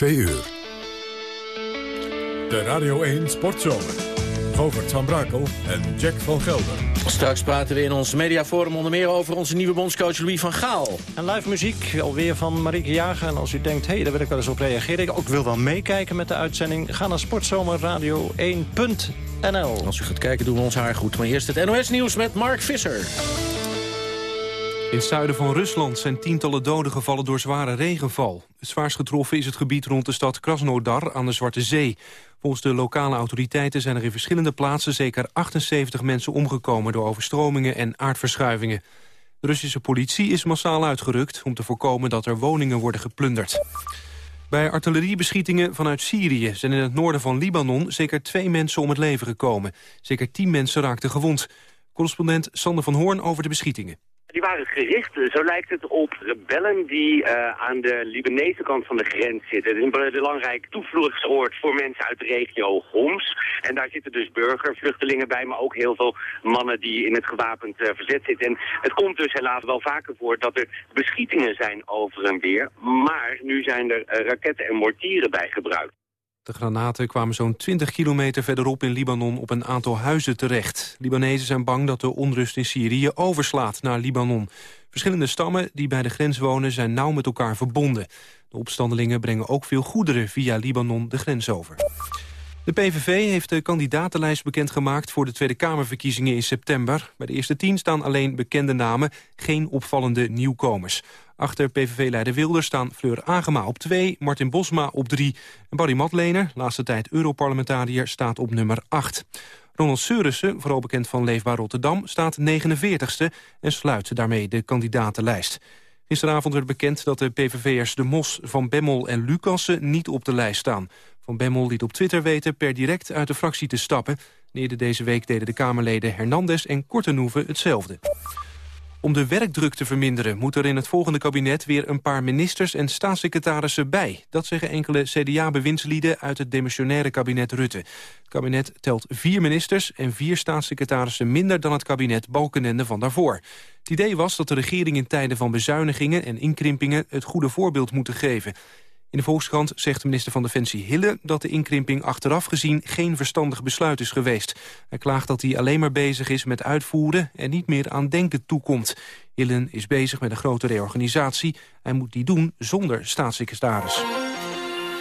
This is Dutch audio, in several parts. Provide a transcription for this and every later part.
2 uur. De Radio 1 Sportzomer. Govert van Brakel en Jack van Gelder. Straks praten we in ons mediaforum onder meer over onze nieuwe bondscoach Louis van Gaal. En live muziek, alweer van Marieke Jager. En als u denkt, hé, hey, daar wil ik wel eens op reageren. Ik ook wil wel meekijken met de uitzending. Ga naar sportzomerradio1.nl. Als u gaat kijken doen we ons haar goed. Maar eerst het NOS Nieuws met Mark Visser. In het zuiden van Rusland zijn tientallen doden gevallen door zware regenval. Het zwaarst getroffen is het gebied rond de stad Krasnodar aan de Zwarte Zee. Volgens de lokale autoriteiten zijn er in verschillende plaatsen zeker 78 mensen omgekomen door overstromingen en aardverschuivingen. De Russische politie is massaal uitgerukt om te voorkomen dat er woningen worden geplunderd. Bij artilleriebeschietingen vanuit Syrië zijn in het noorden van Libanon zeker twee mensen om het leven gekomen. Zeker tien mensen raakten gewond. Correspondent Sander van Hoorn over de beschietingen. Die waren gericht, zo lijkt het, op rebellen die uh, aan de Libanese kant van de grens zitten. Het is een belangrijk toevluchtsoord voor mensen uit de regio Homs. En daar zitten dus burgervluchtelingen bij, maar ook heel veel mannen die in het gewapend uh, verzet zitten. En het komt dus helaas wel vaker voor dat er beschietingen zijn over en weer. Maar nu zijn er raketten en mortieren bij gebruikt. De granaten kwamen zo'n 20 kilometer verderop in Libanon op een aantal huizen terecht. Libanezen zijn bang dat de onrust in Syrië overslaat naar Libanon. Verschillende stammen die bij de grens wonen zijn nauw met elkaar verbonden. De opstandelingen brengen ook veel goederen via Libanon de grens over. De PVV heeft de kandidatenlijst bekendgemaakt voor de Tweede Kamerverkiezingen in september. Bij de eerste tien staan alleen bekende namen, geen opvallende nieuwkomers. Achter PVV-leider Wilders staan Fleur Agema op 2, Martin Bosma op 3... en Barry Matlener, laatste tijd Europarlementariër, staat op nummer 8. Ronald Seurissen, vooral bekend van Leefbaar Rotterdam, staat 49ste... en sluit daarmee de kandidatenlijst. Gisteravond werd bekend dat de PVV'ers De Mos, Van Bemmel en Lucassen niet op de lijst staan. Van Bemmel liet op Twitter weten per direct uit de fractie te stappen. Eerder deze week deden de Kamerleden Hernandez en Kortenhoeven hetzelfde. Om de werkdruk te verminderen moet er in het volgende kabinet weer een paar ministers en staatssecretarissen bij. Dat zeggen enkele CDA-bewindslieden uit het demissionaire kabinet Rutte. Het kabinet telt vier ministers en vier staatssecretarissen minder dan het kabinet Balkenende van daarvoor. Het idee was dat de regering in tijden van bezuinigingen en inkrimpingen het goede voorbeeld moeten geven. In de Volkskrant zegt minister van Defensie Hille... dat de inkrimping achteraf gezien geen verstandig besluit is geweest. Hij klaagt dat hij alleen maar bezig is met uitvoeren... en niet meer aan denken toekomt. Hillen is bezig met een grote reorganisatie. Hij moet die doen zonder staatssecretaris.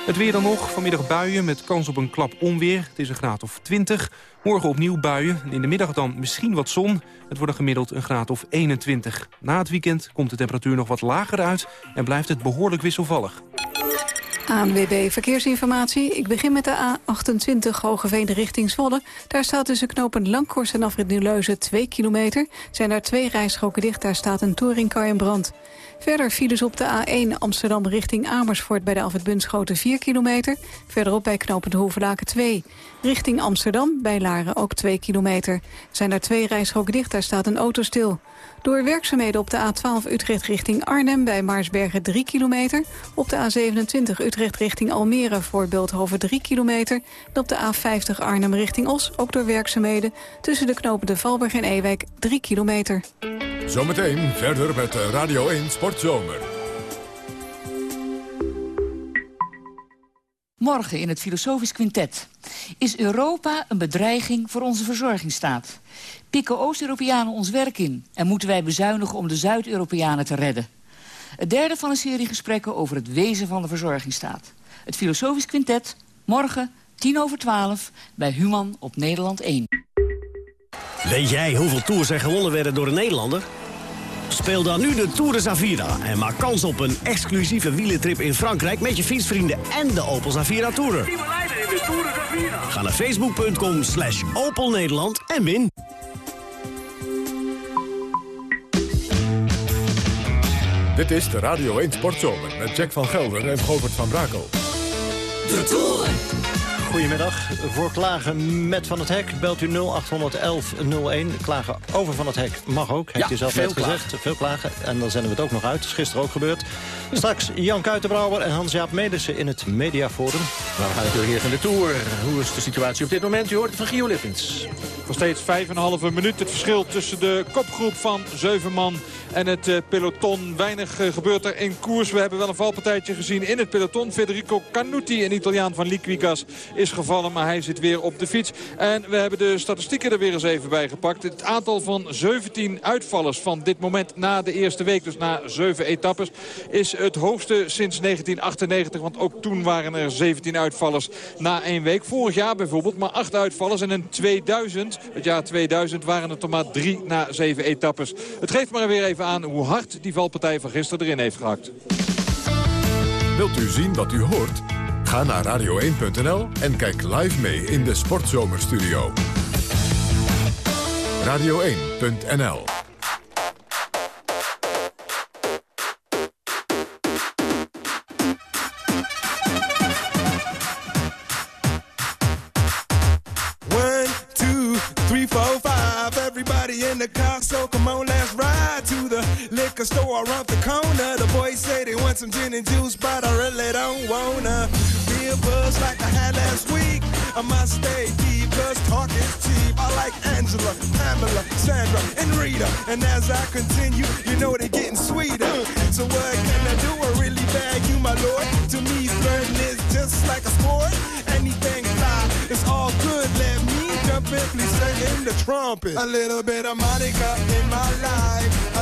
Het weer dan nog, vanmiddag buien met kans op een klap onweer. Het is een graad of 20. Morgen opnieuw buien. In de middag dan misschien wat zon. Het wordt gemiddeld een graad of 21. Na het weekend komt de temperatuur nog wat lager uit... en blijft het behoorlijk wisselvallig. ANWB Verkeersinformatie. Ik begin met de A28 Hogeveen richting Zwolle. Daar staat tussen knopen Langkorst en afrit Nieuwleuzen 2 kilometer. Zijn daar twee rijstroken dicht, daar staat een touringcar in brand. Verder files op de A1 Amsterdam richting Amersfoort... bij de Alfred Bunschoten 4 kilometer. Verderop bij de Hoevelaken 2. Richting Amsterdam bij Laren ook 2 kilometer. Zijn daar twee rijstroken dicht, daar staat een auto stil. Door werkzaamheden op de A12 Utrecht richting Arnhem... bij Maarsbergen 3 kilometer. Op de A27 Utrecht richting Almere voor Beeldhoven 3 kilometer. En op de A50 Arnhem richting Os, ook door werkzaamheden... tussen de knopen de Valberg en Ewijk 3 kilometer. Zometeen verder met Radio 1 Sportzomer. Morgen in het Filosofisch Quintet. Is Europa een bedreiging voor onze verzorgingsstaat? Pikken Oost-Europeanen ons werk in? En moeten wij bezuinigen om de Zuid-Europeanen te redden? Het derde van een serie gesprekken over het wezen van de verzorgingsstaat. Het Filosofisch Quintet, morgen, tien over twaalf, bij Human op Nederland 1. Weet jij hoeveel tours er gewonnen werden door een Nederlander? Speel dan nu de Tour de Zavira en maak kans op een exclusieve wielentrip in Frankrijk... met je fietsvrienden en de Opel Zavira Tourer. Ga naar facebook.com slash Opel Nederland en win. Dit is de Radio 1 Sportzomer met Jack van Gelder en Govert van Brakel. De Tour. Goedemiddag. Voor klagen met Van het Hek belt u 0811 01. Klagen over Van het Hek mag ook, heeft ja, u zelf net gezegd. Veel klagen. En dan zenden we het ook nog uit. Dat is gisteren ook gebeurd. Straks Jan Kuitenbrouwer en Hans-Jaap Medersen in het Mediaforum. Nou, we gaan natuurlijk eerst naar de Tour. Hoe is de situatie op dit moment? U hoort het van Gio Lippens. Nog steeds 5,5 minuut het verschil tussen de kopgroep van 7 man en het peloton. Weinig gebeurt er in koers. We hebben wel een valpartijtje gezien in het peloton. Federico Canuti, een Italiaan van Liquigas, is gevallen. Maar hij zit weer op de fiets. En we hebben de statistieken er weer eens even bij gepakt. Het aantal van 17 uitvallers van dit moment na de eerste week. Dus na 7 etappes is het hoogste sinds 1998. Want ook toen waren er 17 uitvallers na één week. Vorig jaar bijvoorbeeld maar 8 uitvallers. En in 2000, het jaar 2000, waren het er maar 3 na 7 etappes. Het geeft maar weer even aan hoe hard die valpartij van gisteren erin heeft gehakt. Wilt u zien wat u hoort? Ga naar radio1.nl en kijk live mee in de Sportzomerstudio. Radio1.nl liquor store around the corner. The boys say they want some gin and juice, but I really don't wanna be a buzz like I had last week. I must stay deep, cause talk is cheap. I like Angela, Pamela, Sandra, and Rita. And as I continue, you know they're getting sweeter. So what can I do? I really bag you, my lord. To me, flirting is just like a sport. Anything fly, it's all good. Let me jump in, please sing in the trumpet. A little bit of Monica in my life.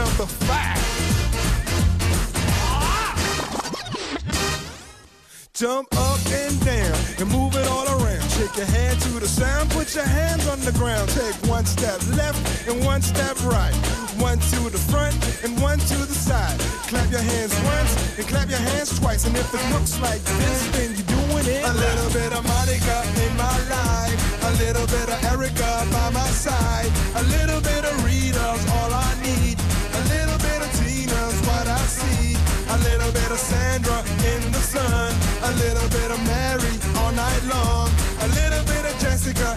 Number five. Jump up and down and move it all around. Shake your hand to the sound, put your hands on the ground. Take one step left and one step right. One to the front and one to the side. Clap your hands once and clap your hands twice. And if it looks like this, then you're doing it. A little bit of Monica in my life. A little bit of Erica by my side. A little bit of Rita's all I A little bit of Mary all night long. A little bit of Jessica,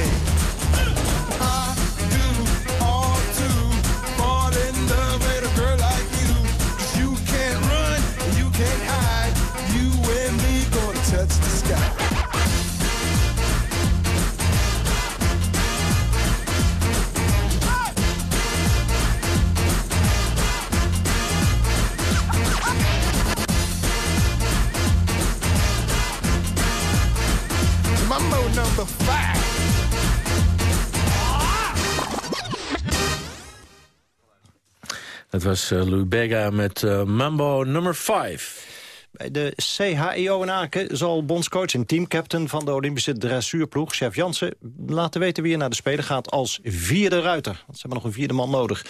Het was uh, Bega met uh, Mambo nummer 5. Bij de CHIO in Aken zal bondscoach en teamcaptain van de Olympische dressuurploeg, chef Jansen, laten weten wie er naar de Spelen gaat als vierde ruiter. Want ze hebben nog een vierde man nodig.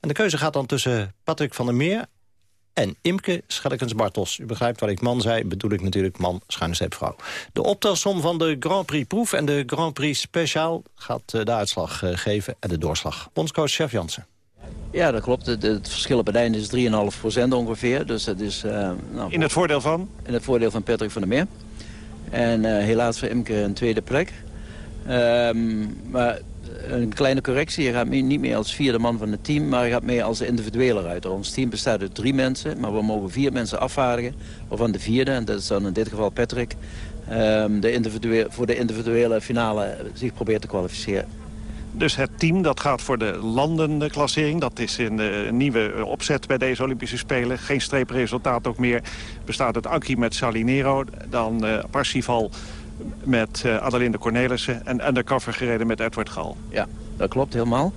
En de keuze gaat dan tussen Patrick van der Meer en Imke Schellekens-Bartels. U begrijpt wat ik man zei, bedoel ik natuurlijk man, schuine vrouw. De optelsom van de Grand Prix proef en de Grand Prix speciaal gaat de uitslag geven en de doorslag. Bondscoach chef Jansen. Ja, dat klopt. Het, het verschil op het einde is 3,5 ongeveer. Dus dat is, uh, nou, in het voordeel van? In het voordeel van Patrick van der Meer. En uh, helaas voor Imke een tweede plek. Um, maar een kleine correctie. Je gaat mee, niet meer als vierde man van het team, maar je gaat mee als individuele ruiter. Ons team bestaat uit drie mensen, maar we mogen vier mensen afvaardigen. Waarvan de vierde, en dat is dan in dit geval Patrick... Um, de voor de individuele finale zich probeert te kwalificeren. Dus het team dat gaat voor de landenklassering. Dat is een, een nieuwe opzet bij deze Olympische Spelen. Geen streepresultaat ook meer. Bestaat uit Anki met Salinero. Dan uh, Parsifal met uh, Adelinde Cornelissen. En undercover gereden met Edward Gal. Ja, dat klopt helemaal.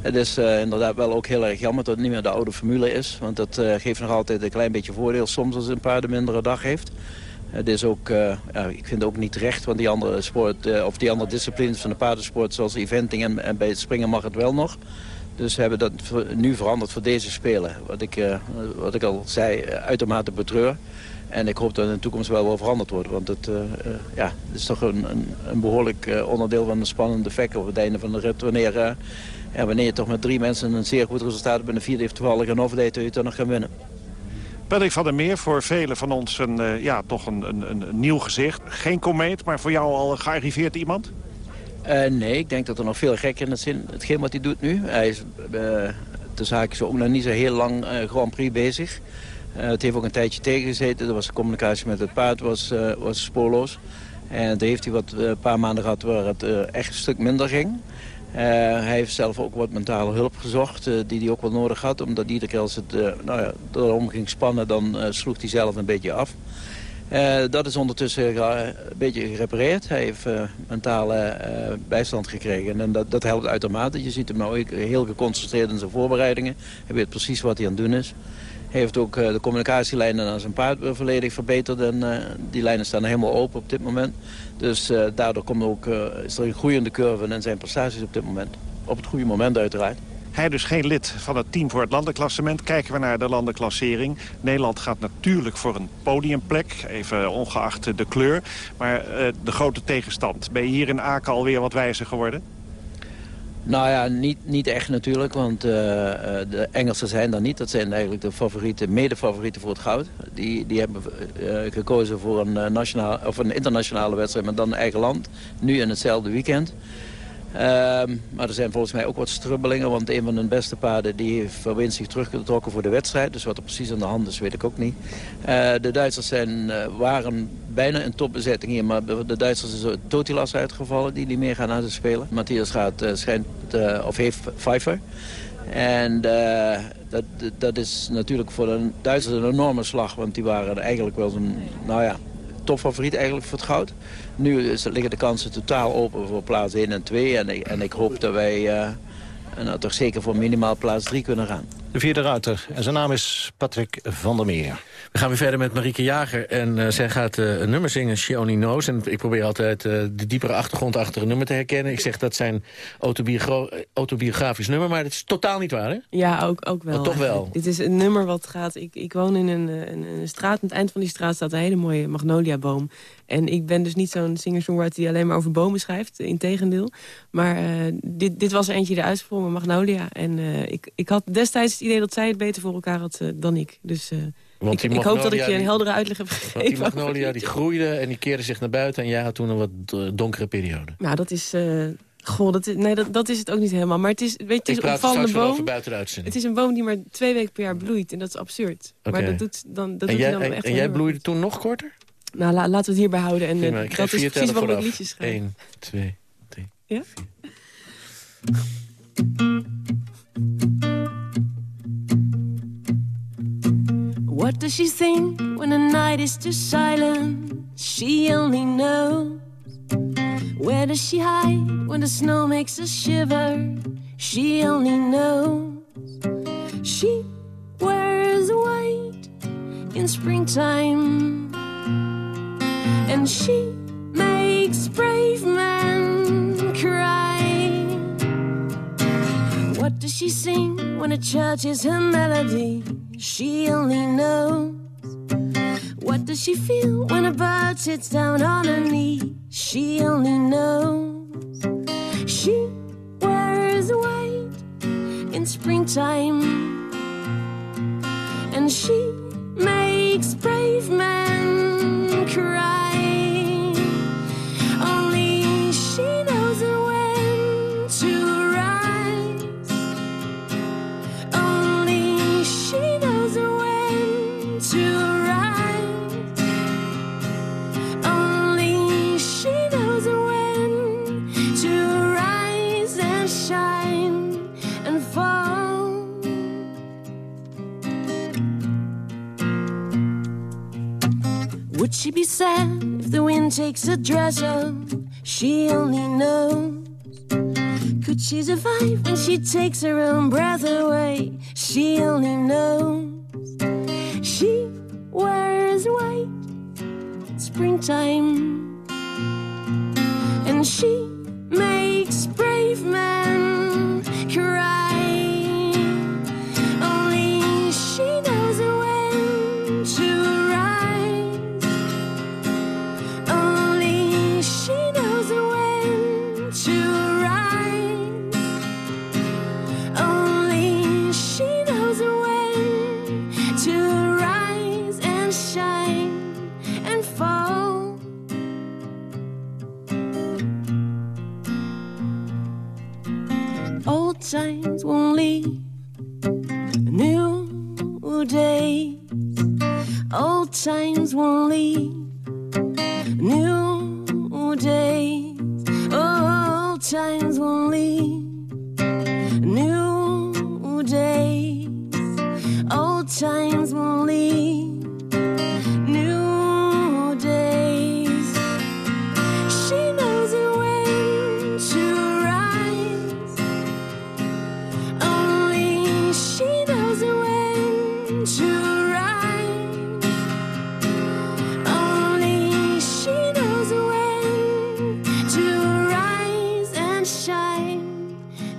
Het is uh, inderdaad wel ook heel erg jammer dat het niet meer de oude formule is. Want dat geeft nog altijd een klein beetje voordeel soms als een paard een mindere dag heeft. Het is ook, uh, ja, ik vind het ook niet terecht, want die andere, sport, of die andere disciplines van de paardensport... zoals eventing en, en bij het springen mag het wel nog. Dus we hebben dat nu veranderd voor deze Spelen. Wat ik, wat ik al zei, uitermate betreur. En ik hoop dat in de toekomst wel wel veranderd wordt. Want het, ja, het is toch een, een, behoorlijk onderdeel van een spannende vek op het einde van de rit. Wanneer, ja, wanneer je toch met drie mensen een zeer goed resultaat hebt... en de vierde heeft toevallig een overdeed, dat je dan nog kan winnen. Patrick van der Meer, voor velen van ons een, ja, toch een, een, een, nieuw gezicht. Geen komeet, maar voor jou al gearriveerd iemand? nee, ik denk dat er nog veel gekker in het zin, hetgeen wat hij doet nu. Hij is de zaak zo ook nog niet zo heel lang Grand Prix bezig. Het heeft ook een tijdje tegengezeten. Er was de communicatie met het paard was, was spoorloos. En toen heeft hij wat een paar maanden gehad waar het echt een stuk minder ging. Hij heeft zelf ook wat mentale hulp gezocht, die hij ook wel nodig had. Omdat iedere keer als het nou ja, erom ging spannen, dan sloeg hij zelf een beetje af. dat is ondertussen een beetje gerepareerd. Hij heeft mentale bijstand gekregen. En dat, dat helpt uitermate. Je ziet hem nou heel geconcentreerd in zijn voorbereidingen. Hij weet precies wat hij aan het doen is heeft ook de communicatielijnen aan zijn paard volledig verbeterd. En die lijnen staan helemaal open op dit moment. Dus daardoor komt ook, is er een groeiende curve in zijn prestaties op dit moment. Op het goede moment uiteraard. Hij dus geen lid van het team voor het landenklassement. Kijken we naar de landenklassering. Nederland gaat natuurlijk voor een podiumplek. Even ongeacht de kleur. Maar de grote tegenstand. Ben je hier in Aken alweer wat wijzer geworden? Nou ja, niet, niet echt natuurlijk, want uh, de Engelsen zijn daar niet. Dat zijn eigenlijk de favorieten, mede-favorieten voor het goud. Die, die hebben uh, gekozen voor een, nationaal, of een internationale wedstrijd, maar dan eigen land. Nu in hetzelfde weekend. Um, maar er zijn volgens mij ook wat strubbelingen, want een van hun beste paarden die heeft zich teruggetrokken voor de wedstrijd. Dus wat er precies aan de hand is, weet ik ook niet. Uh, de Duitsers zijn, uh, waren bijna in topbezetting hier, maar de Duitsers is Totilas uitgevallen, die niet meer gaan naar de spelen. Matthias gaat, uh, schijnt, of heeft Pfeiffer. En dat, dat is natuurlijk voor de Duitsers een enorme slag, want die waren eigenlijk wel zo'n, nou ja, topfavoriet eigenlijk voor het goud. Nu liggen de kansen totaal open voor plaats 1 en 2. En, ik, en ik hoop dat wij uh, nou, toch zeker voor minimaal plaats 3 kunnen gaan. De vierde ruiter. En zijn naam is Patrick van der Meer. We gaan weer verder met Marieke Jager. En uh, zij gaat uh, een nummer zingen, She Only Knows. En ik probeer altijd uh, de diepere achtergrond achter een nummer te herkennen. Ik zeg dat zijn autobiografisch nummer, maar dat is totaal niet waar, hè? Ja, ook, ook wel. Maar toch wel. Dit is een nummer wat gaat... Ik, ik woon in een, een, een, straat. Aan het eind van die straat staat een hele mooie magnoliaboom. En ik ben dus niet zo'n singer-songwriter die alleen maar over bomen schrijft. Integendeel. Maar dit, dit was er eentje die uitgesprongen, Magnolia. En ik, ik had destijds het idee dat zij het beter voor elkaar had dan ik. Dus... Ik, ik, hoop dat ik je een heldere uitleg heb gegeven. Want die magnolia die groeide en die keerde zich naar buiten... en jij had toen een wat donkere periode. Nou, dat is... Uh, goh, dat is, nee, dat, dat is het ook niet helemaal. Maar het is, weet je, het is een opvallende boom. Het is een boom die maar twee weken per jaar bloeit. En dat is absurd. Okay. Maar dat doet, dan, dat en doet jij, dan en, echt en jij bloeide toen nog korter? Nou, la, laten we het hierbij houden. En uh, dat is precies waarom ik liedjes schrijf. 1, 2, 3, ja? 4. What does she think when the night is too silent? She only knows. Where does she hide when the snow makes her shiver? She only knows. She wears white in springtime, and she makes brave men cry. What does she sing when the church is her melody? She only knows. What does she feel when a bird sits down on her knee? She only knows. She wears white in springtime, and she makes brave men cry. Only she knows be sad if the wind takes dress off? She only knows. Could she survive when she takes her own breath away? She only knows. She wears white springtime,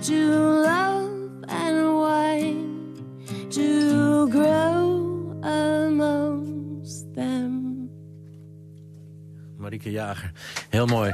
to love and wine, to grow amongst them. Marieke Jager. Heel mooi.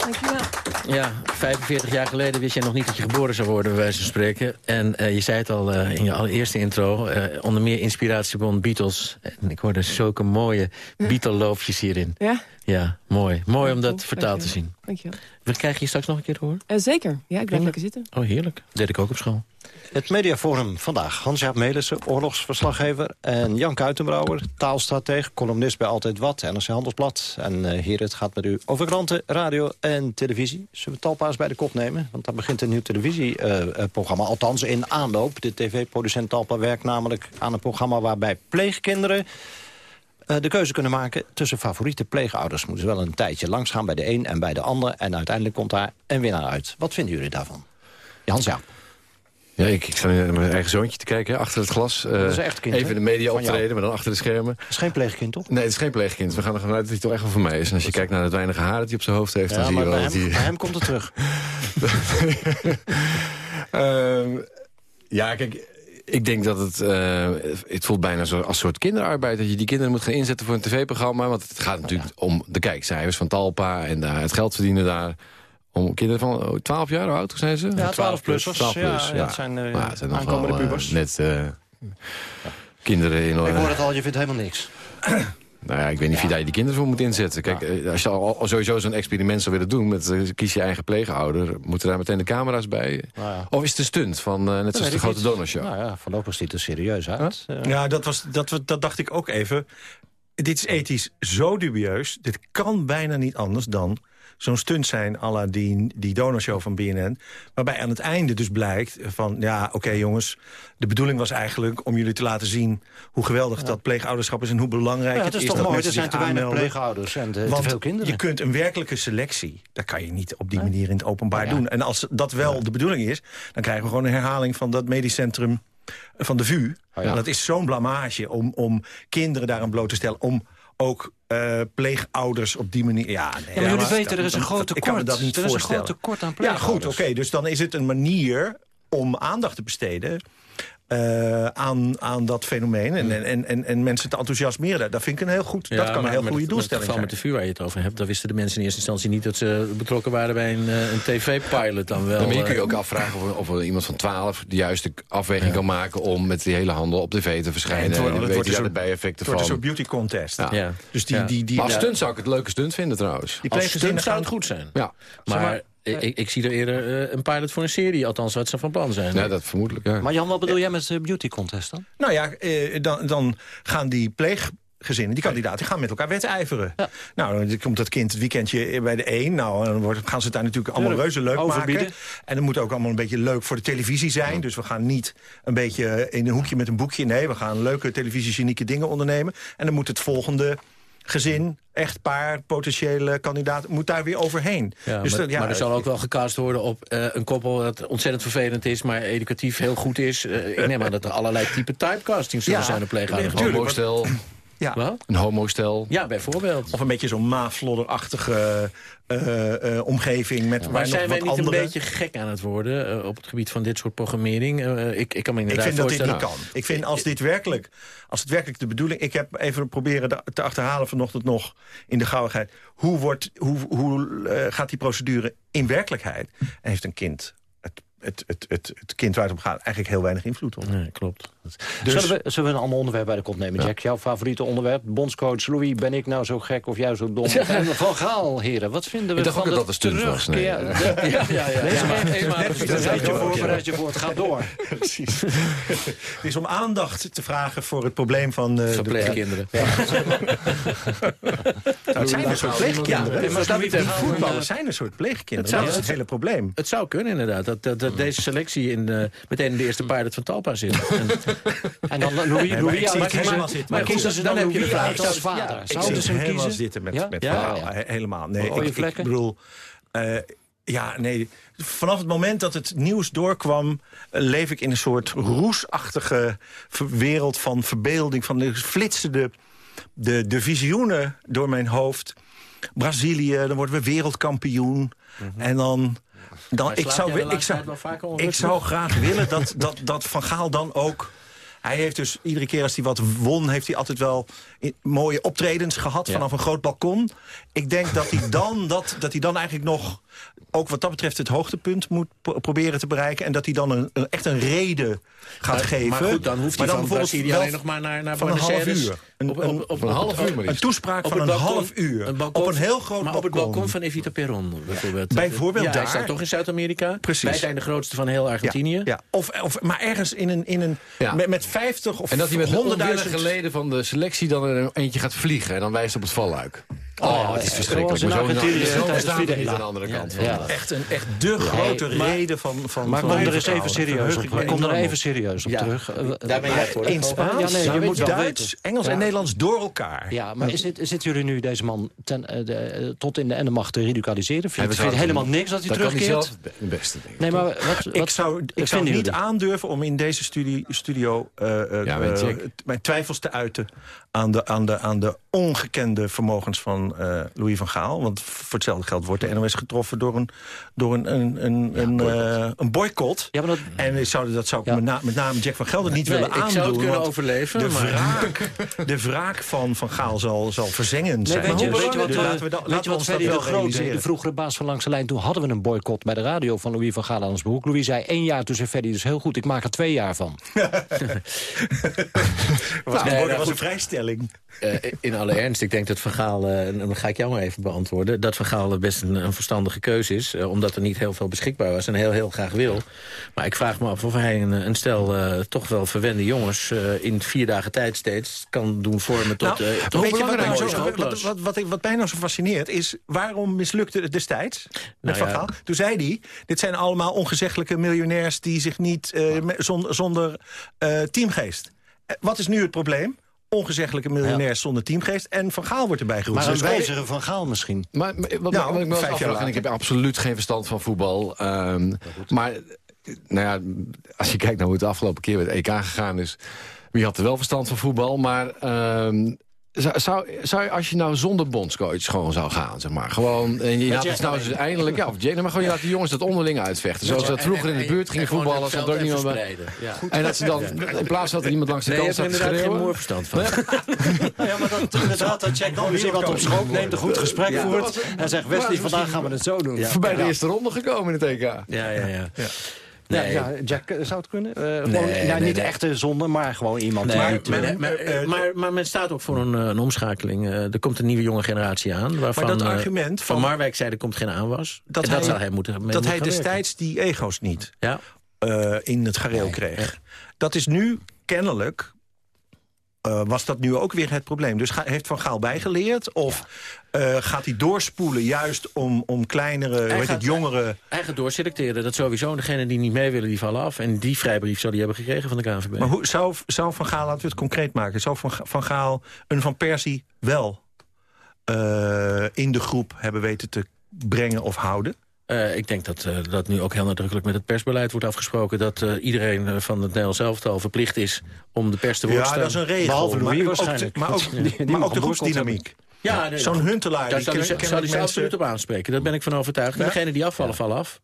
Dankjewel. Ja, 45 jaar geleden wist jij nog niet dat je geboren zou worden, bij wijze van spreken. En eh, je zei het al eh, in je allereerste intro, eh, onder meer inspiratiebron Beatles. En ik hoorde zulke mooie Beatle-loofjes hierin. Ja? Ja, mooi. Mooi om dat vertaald te zien. Dankjewel. We krijgen je straks nog een keer te horen? Zeker. Ja, ik blijf lekker zitten. Oh, heerlijk. Dat deed ik ook op school. Het mediaforum vandaag. Hans-Jaap Melissen, oorlogsverslaggever. En Jan Kuitenbrouwer, taalstratege, columnist bij Altijd Wat, NRC Handelsblad. En uh, hier, het gaat met u over kranten, radio en televisie. Zullen we talpaas bij de kop nemen? Want daar begint een nieuw televisieprogramma. althans, in aanloop. De tv-producent Talpa werkt namelijk aan een programma... waarbij pleegkinderen de keuze kunnen maken tussen favoriete pleegouders. Moeten ze wel een tijdje langs gaan bij de een en bij de ander. En uiteindelijk komt daar een winnaar uit. Wat vinden jullie daarvan? Hans-Jaap. Ja, ik, ik sta nu naar mijn eigen zoontje te kijken, achter het glas. Uh, dat is echt kind, Even de media optreden, maar dan achter de schermen. Het is geen pleegkind, toch? Nee, het is geen pleegkind. We gaan ervan uit dat hij toch echt wel van mij is. En als je kijkt naar het weinige haar dat hij op zijn hoofd heeft... Ja, dan zie je wel bij dat hem, hij... bij hem komt het terug. uh, ja, kijk... Ik denk dat het, uh, het voelt bijna zo als soort kinderarbeid... dat je die kinderen moet gaan inzetten voor een tv-programma. Want het gaat natuurlijk ja. om de kijkcijfers van Talpa... en uh, het geld verdienen daar om kinderen van oh, 12 jaar, oud zijn ze? Ja, 12 plussers. 12 plus, ja, ja. Dat zijn, uh, maar het zijn aankomende wel, pubers. net ja. kinderen in... Ik hoor het al, je vindt helemaal niks. Nou ja, ik weet niet ja. of je daar die kinderen voor moet inzetten. Kijk, ja. als je al, al sowieso zo'n experiment zou willen doen... met uh, kies je eigen pleegouder, moeten daar meteen de camera's bij? Nou ja. Of is het een stunt van uh, net dat zoals de grote donorshow? Nou ja, voorlopig ziet het serieus uit. Huh? Ja, dat, was, dat, dat dacht ik ook even. Dit is ethisch zo dubieus. Dit kan bijna niet anders dan zo'n stunt zijn à la die, die donorshow van BNN. Waarbij aan het einde dus blijkt van... ja, oké okay, jongens, de bedoeling was eigenlijk om jullie te laten zien... hoe geweldig ja. dat pleegouderschap is en hoe belangrijk ja, het, het is. toch dat mooi, er zijn te weinig pleegouders en te, Want te veel kinderen. je kunt een werkelijke selectie, dat kan je niet op die manier in het openbaar doen. En als dat wel de bedoeling is, dan krijgen we gewoon een herhaling van dat medisch centrum van de VU. Oh. Dat is zo'n blamage om, om kinderen daaraan bloot te stellen... om ook uh, pleegouders op die manier... Ja, nee, ja maar jullie weten, er is een groot tekort. Ik kan me dat niet er voorstellen. is een groot tekort aan Ja, pleegouders. goed, oké. Okay, dus dan is het een manier om aandacht te besteden... Uh, aan, aan dat fenomeen en, en, en, en mensen te enthousiasmeren. Dat vind ik een heel goed, ja, dat kan een heel goede doelstelling zijn. met de vuur waar je het over hebt, dan wisten de mensen in eerste instantie niet dat ze betrokken waren bij een, uh, een tv-pilot dan wel. Ja, maar je kun je ook afvragen of, of iemand van 12 de juiste afweging ja. kan maken om met die hele handel op tv te verschijnen. wordt, en wordt weet een de bijeffecten van. Het wordt een soort beauty contest. Ja. Ja. Dus die, die, die, maar als stunt zou ik het leuke stunt vinden trouwens. Die als stunt zou het goed zijn. Ja. Maar, maar ik, ik, ik, zie er eerder uh, een pilot voor een serie, althans wat ze van plan zijn. Ja, dat vermoedelijk, ja. Maar Jan, wat bedoel jij met de beauty contest dan? Nou ja, eh, dan, dan gaan die pleeggezinnen, die kandidaten, gaan met elkaar wedijveren. Ja. Nou, dan komt dat kind het weekendje bij de een. Nou, dan wordt, gaan ze het daar natuurlijk allemaal Tuurlijk. reuze leuk Overbieden. maken. En het moet ook allemaal een beetje leuk voor de televisie zijn. Ja. Dus we gaan niet een beetje in een hoekje met een boekje. Nee, we gaan leuke televisiegenieke dingen ondernemen. En dan moet het volgende gezin, echtpaar, potentiële kandidaat... moet daar weer overheen. Ja, dus maar, dat- ja, maar er zal ook wel gecast worden op eh, een koppel dat ontzettend vervelend is... maar educatief heel goed is. Eh, ik neem aan dat er allerlei type typecasting zullen Ja, zijn op pleeghouden. nee, tuurlijk, Homostel, Ja. Een homostel. Ja, bijvoorbeeld. Of een beetje zo'n maaflodderachtige eh, eh, omgeving... Met waar Maar nog zijn wij wat niet andere... een beetje gek aan het worden op het gebied van dit soort programmering? Eh, ik, ik kan me Ik inderdaad vind dat dit niet kan. Ik vind als dit werkelijk, als het werkelijk de bedoeling... Ik heb even proberen te achterhalen vanochtend nog in de gauwigheid. Hoe, wordt, hoe, hoe eh, gaat die procedure in werkelijkheid? En heeft een kind, het, het, het, het, het kind waar het om gaat, eigenlijk heel weinig invloed op. Nee, klopt. Dus, Zullen, we, zullen we een ander onderwerp bij de kont nemen, Jack? Jouw favoriete onderwerp? Bondscoach Louis, ben ik nou zo gek of jij zo dom? Van Gaal, heren, wat vinden we Ik van de dat dat stunt was, nee. Ja, ja, ja. Nee, ja, maar- nee, maar- bereid je voor, bereid je voor, het gaat door. Precies. Het is om aandacht te vragen voor het probleem van... eh, Verpleegkinderen. Het zijn een soort pleegkinderen. Ja, maar niet voetballers zijn een soort pleegkinderen. Dat is het hele probleem. Het zou kunnen inderdaad, dat, dat, dat deze selectie in, eh, meteen in de eerste paar het van Talpa zit. En, dan Louis, Nee, maar Louis maar- zitten. Maar Maar kiezen ze dan dan heb je de Louis uit als Ja, vader? Ik Zouden ze hem helemaal kiezen? zitten met, Ja? met Ja, ja. Helemaal. Nee, ik, bedoel... eh, ja, nee. Vanaf het moment dat het nieuws doorkwam... eh, leef ik in een soort roesachtige wereld van verbeelding. Van de flitsen de, de, visioenen door mijn hoofd. Brazilië, dan worden we wereldkampioen. En dan... dan Maar ik, zou, ik, zou, ik zou graag willen dat, dat, dat Van Gaal dan ook... Hij heeft dus iedere keer als hij wat won... heeft hij altijd wel mooie optredens gehad Ja. vanaf een groot balkon. Ik denk dat hij dan, dat, dat hij dan eigenlijk nog... ook wat dat betreft het hoogtepunt moet pro- proberen te bereiken... en dat hij dan een, een- echt een reden gaat maar, geven. maar goed, dan hoeft hij van bijvoorbeeld alleen nog maar naar, naar van een half uur. Een, Op- op- een- op- een half uur een toespraak van een balkon- half uur. een balkon- op een heel groot maar balkon. op het balkon van Evita Perron bijvoorbeeld. Bijvoorbeeld ja, Hij daar. staat toch in Zuid-Amerika? Precies. Wij zijn de grootste van heel Argentinië. Ja, ja. Of, of, maar ergens in een, in een Ja. met, met 50 of En dat hij met de 100.000 onwillige leden van de selectie dan er eentje gaat vliegen. En dan wijst op het valluik. Oh, het is verschrikkelijk. zoals in Maar zo- niet aan de andere kant. Echt, een, echt de grote reden van, van Maar kom er eens even serieus op. Kom er even serieus op terug. Eh, daar ben jij voor. In Spaans, Ja, nee, je moet Duits. Engels en Nederlands door elkaar. Ja, maar is zitten jullie nu deze man ten, eh, de, eh, tot in de ende macht te radicaliseren? Vind je Hij het helemaal niks dat hij Dan kan hij terugkeert? zelf het beste. Nee, maar ik zou, ik zou vinden niet aandurven om in deze studie, studio eh, eh, eh, mijn twijfels te uiten aan de, aan de, aan de ongekende vermogens van eh, Louis van Gaal. Want voor hetzelfde geld wordt de NOS getroffen door een, door een, een, een, een, eh, een boycott. Ja, maar dat, En ik zou, dat zou ik Ja. met, na- met name Jack van Gelder niet Nee, willen ik aandoen. zou het kunnen overleven, De maar- wraak, de wraak van Van Gaal zal, zal verzengend Nee, zijn. weet je, weet je wat, dus eh, laten we weet je we wat Ferry de realiseren. de vroegere baas van Langs de Lijn... toen hadden we een boycott bij de radio van Louis van Gaal aan ons broek. Louis zei één jaar, toen zei Ferry dus heel goed, ik maak er twee jaar van. was, nee, dat nou, was een goed. Eh, in alle ernst, ik denk dat Van Gaal, eh, en dan ga ik jou maar even beantwoorden... dat Van Gaal best een, een verstandige keuze is... eh, omdat er niet heel veel beschikbaar was en heel, heel graag wil. Maar ik vraag me af of hij een, een stel eh, toch wel verwende jongens... eh, in vier dagen tijd steeds kan doen vormen tot, Nou, weet tot je wat, een nou mooie zo- wat, wat, wat, wat mij nou zo fascineert is... waarom mislukte het destijds met Nou Van ja. Gaal? Toen zei hij, dit zijn allemaal ongezeggelijke miljonairs... die zich niet eh, me- zonder, zonder eh, teamgeest. Wat is nu het probleem? Ongezeggelijke miljonairs zonder teamgeest. En Van Gaal wordt erbij geroepen. Maar een Dus wij- wijzere van Gaal misschien. Maar, maar wat, Nou, wat ik me vijf jaar afvraag, en ik heb absoluut geen verstand van voetbal. ehm, maar nou ja, als je kijkt naar hoe het de afgelopen keer met EK gegaan is... wie had er wel verstand van voetbal, maar... ehm, zou, zou, je, als je nou zonder bondscoach gewoon zou gaan, zeg maar. Gewoon, en je laat het nou eens eindelijk... Ja, of Jack, maar gewoon je laat die jongens dat onderling uitvechten. Zoals dat vroeger en- in de buurt gingen gewoon voetballen. er niemand bij-. Ja. En dat ze dan, in plaats dat er iemand langs de Nee, kant staat te inderdaad geen schreeuwen... moer verstand van. Ja, maar dat, inderdaad, dat Jack dan weer wat op schoot neemt, een goed gesprek voert... en zegt, Wesley, vandaag gaan we het zo doen. Voorbij de eerste ronde gekomen in het EK. Ja, ja, ja. Ja, Nee. ja, Jack, eh, zou het kunnen? Eh, gewoon, Nee, nou, nee, niet nee. echte zonde, maar gewoon iemand die maar, niet, maar, eh, maar, men staat ook voor een, een omschakeling. Eh, er komt een nieuwe jonge generatie aan. Waarvan, Maar dat argument van van- Marwijk zei er komt geen aanwas. Dat En dat hij- zou hij moeten dat hij destijds die ego's niet eh, in het gareel kreeg. Dat is nu kennelijk... eh, was dat nu ook weer het probleem. Dus ga- heeft Van Gaal bijgeleerd? Of eh, gaat hij doorspoelen juist om, om kleinere, heet gaat- het, jongere... Hij gaat doorselecteren. Dat sowieso. Degenen die niet mee willen, die vallen af. En die vrijbrief zou hij hebben gekregen van de KNVB. Maar hoe, zou, zou Van Gaal, laten we het concreet maken... zou Van, van Gaal een Van Persie wel eh, in de groep hebben weten te brengen of houden? Uh, ik denk dat uh, dat nu ook heel nadrukkelijk met het persbeleid wordt afgesproken... dat uh, iedereen van het Nederlands elftal verplicht is om de pers te woord te Ja, dat is een regel. Behalve Louis maar. Ook, maar ook, Die- die maar ook de groepsdynamiek. Ja, nee, Zo'n Huntelaar, Daar die zou hij mensen- absoluut op aanspreken. Daar ben ik van overtuigd. En Ja? degenen die afvallen, vallen af.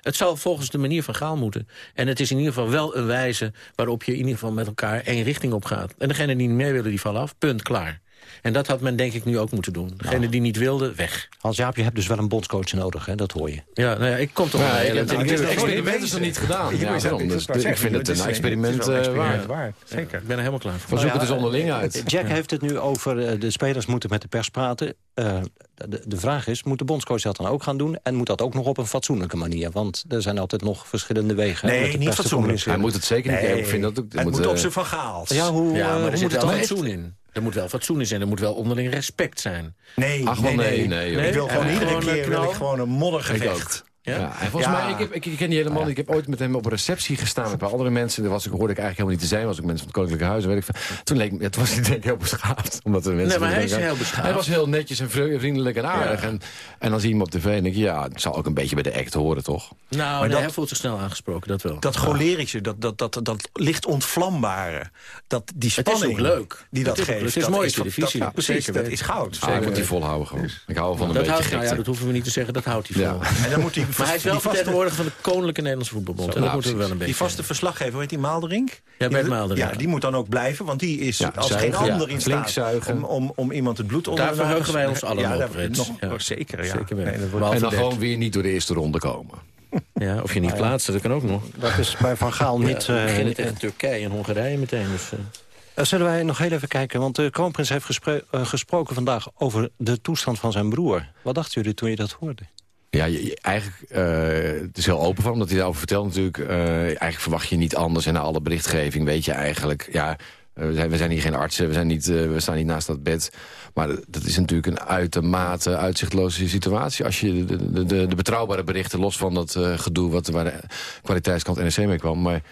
Het zal volgens de manier van Gaal moeten. En het is in ieder geval wel een wijze waarop je in ieder geval met elkaar één richting op gaat. En degenen die niet mee willen, die vallen af. Punt, klaar. En dat had men denk ik nu ook moeten doen. Degene die niet wilde, weg. Hans-Jaap, je hebt dus wel een bondscoach nodig, hè? dat hoor je. Ja, nou ja, ik kom toch Ja, wel. heb- ik- experiment is nog niet gedaan. Ja, daarom. Dus ik vind het een experiment eh, waard. waard. Zeker. Ik ben er helemaal klaar voor. We zoeken Nou het ja, dus onderling uit. Jack heeft het nu over eh, de spelers moeten met de pers praten. Eh, de, de vraag is, moet de bondscoach dat dan ook gaan doen? En moet dat ook nog op een fatsoenlijke manier? Want er zijn altijd nog verschillende wegen. Nee, met de niet fatsoenlijk. Hij moet het zeker niet. Nee, ik vind dat ook, het moet eh, op zijn van Gaals. Ja, hoe, Ja, eh, maar hoe er zit moet het wel dan? fatsoen in. Er moet wel fatsoen in zijn. Er moet wel onderling respect zijn. Nee, Ach, nee, nee. nee. Ik wil gewoon Ja, iedere gewoon, keer eh, wil ik gewoon een moddergevecht. Ja? Ja? en volgens Ja. mij, ik, heb, ik, ik ken die hele man, ik heb ooit met hem op een receptie gestaan met een paar andere mensen. Daar was ik, hoorde ik eigenlijk helemaal niet te zijn, was ik mensen van het Koninklijke Huis. Weet ik. Toen leek het was hij denk ik heel beschaafd. Omdat de mensen Nee, maar hij is heel beschaafd. Hij was heel netjes en vri- vriendelijk en aardig. En, en dan zie je hem op tv en denk je, ja, het zal ook een beetje bij de act horen, toch? Nou, nee, dat- hij voelt zich snel aangesproken, dat wel. Dat cholerische, dat, dat, dat, dat licht ontvlambare, dat, die Het is spanning ook leuk. die dat geeft. het is dat mooie van- televisie. dat- precies, Zeker dat weten. is goud. Ah, ik moet die volhouden gewoon. Ik hou van een dat, beetje gekte. dat hoeven we niet te zeggen, dat houdt hij vol. En dan moet die, Maar hij is wel die vaste, vertegenwoordiger van de Koninklijke Nederlandse Voetbalbond. en dat nou, moeten we wel een die beetje. vaste verslaggever, hoe heet die Maalderink? Ja, Bert Die- Maalderink. Ja, die moet dan ook blijven, want die is Ja, als zuigen, geen ja. ander in staat om, om, om iemand het bloed onder Daar de verheugen wij ons allen ja, op, daar- nog, Ja. Zeker, ja. Zeker weten. Nee, dat wordt- Behalve En dan gewoon weer niet door de eerste ronde komen. Ja, of je niet plaatsen, dat kan ook nog. Dat is bij Van Gaal niet... Ja, we eh, beginnen tegen Turkije en Hongarije meteen. Dus, eh. Eh, Zullen wij nog heel even kijken, want de kroonprins heeft gesproken vandaag over de toestand van zijn broer. Wat dachten jullie toen je dat hoorde? Ja, je- eigenlijk, eh, het is heel open van, omdat hij daarover vertelt natuurlijk. eh, eigenlijk verwacht je niet anders en na alle berichtgeving weet je eigenlijk... Ja, eh, we, zijn, we zijn hier geen artsen, we, zijn niet, we staan niet naast dat bed. Maar dat is natuurlijk een uitermate uitzichtloze situatie... als je de, de, de, de betrouwbare berichten, los van dat gedoe... Wat, waar de kwaliteitskant NRC mee kwam... Maar,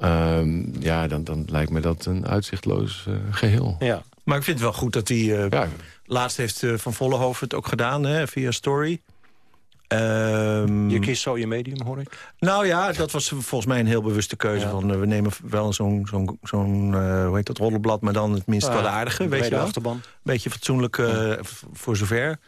ehm, ja, dan, dan lijkt me dat een uitzichtloos eh, geheel. Ja. Maar ik vind het wel goed dat hij... Ja, Laatst heeft Van Vollenhoven het ook gedaan, hè, via Story. Ehm, Je kiest zo je medium, hoor ik. Nou ja, dat was volgens mij een heel bewuste keuze. Van, eh, we nemen wel zo'n, zo'n, zo'n eh, hoe heet dat, roddelblad... maar dan het minst Ja, kwaadaardige, weet je wel. achterban. Beetje fatsoenlijk eh, voor zover.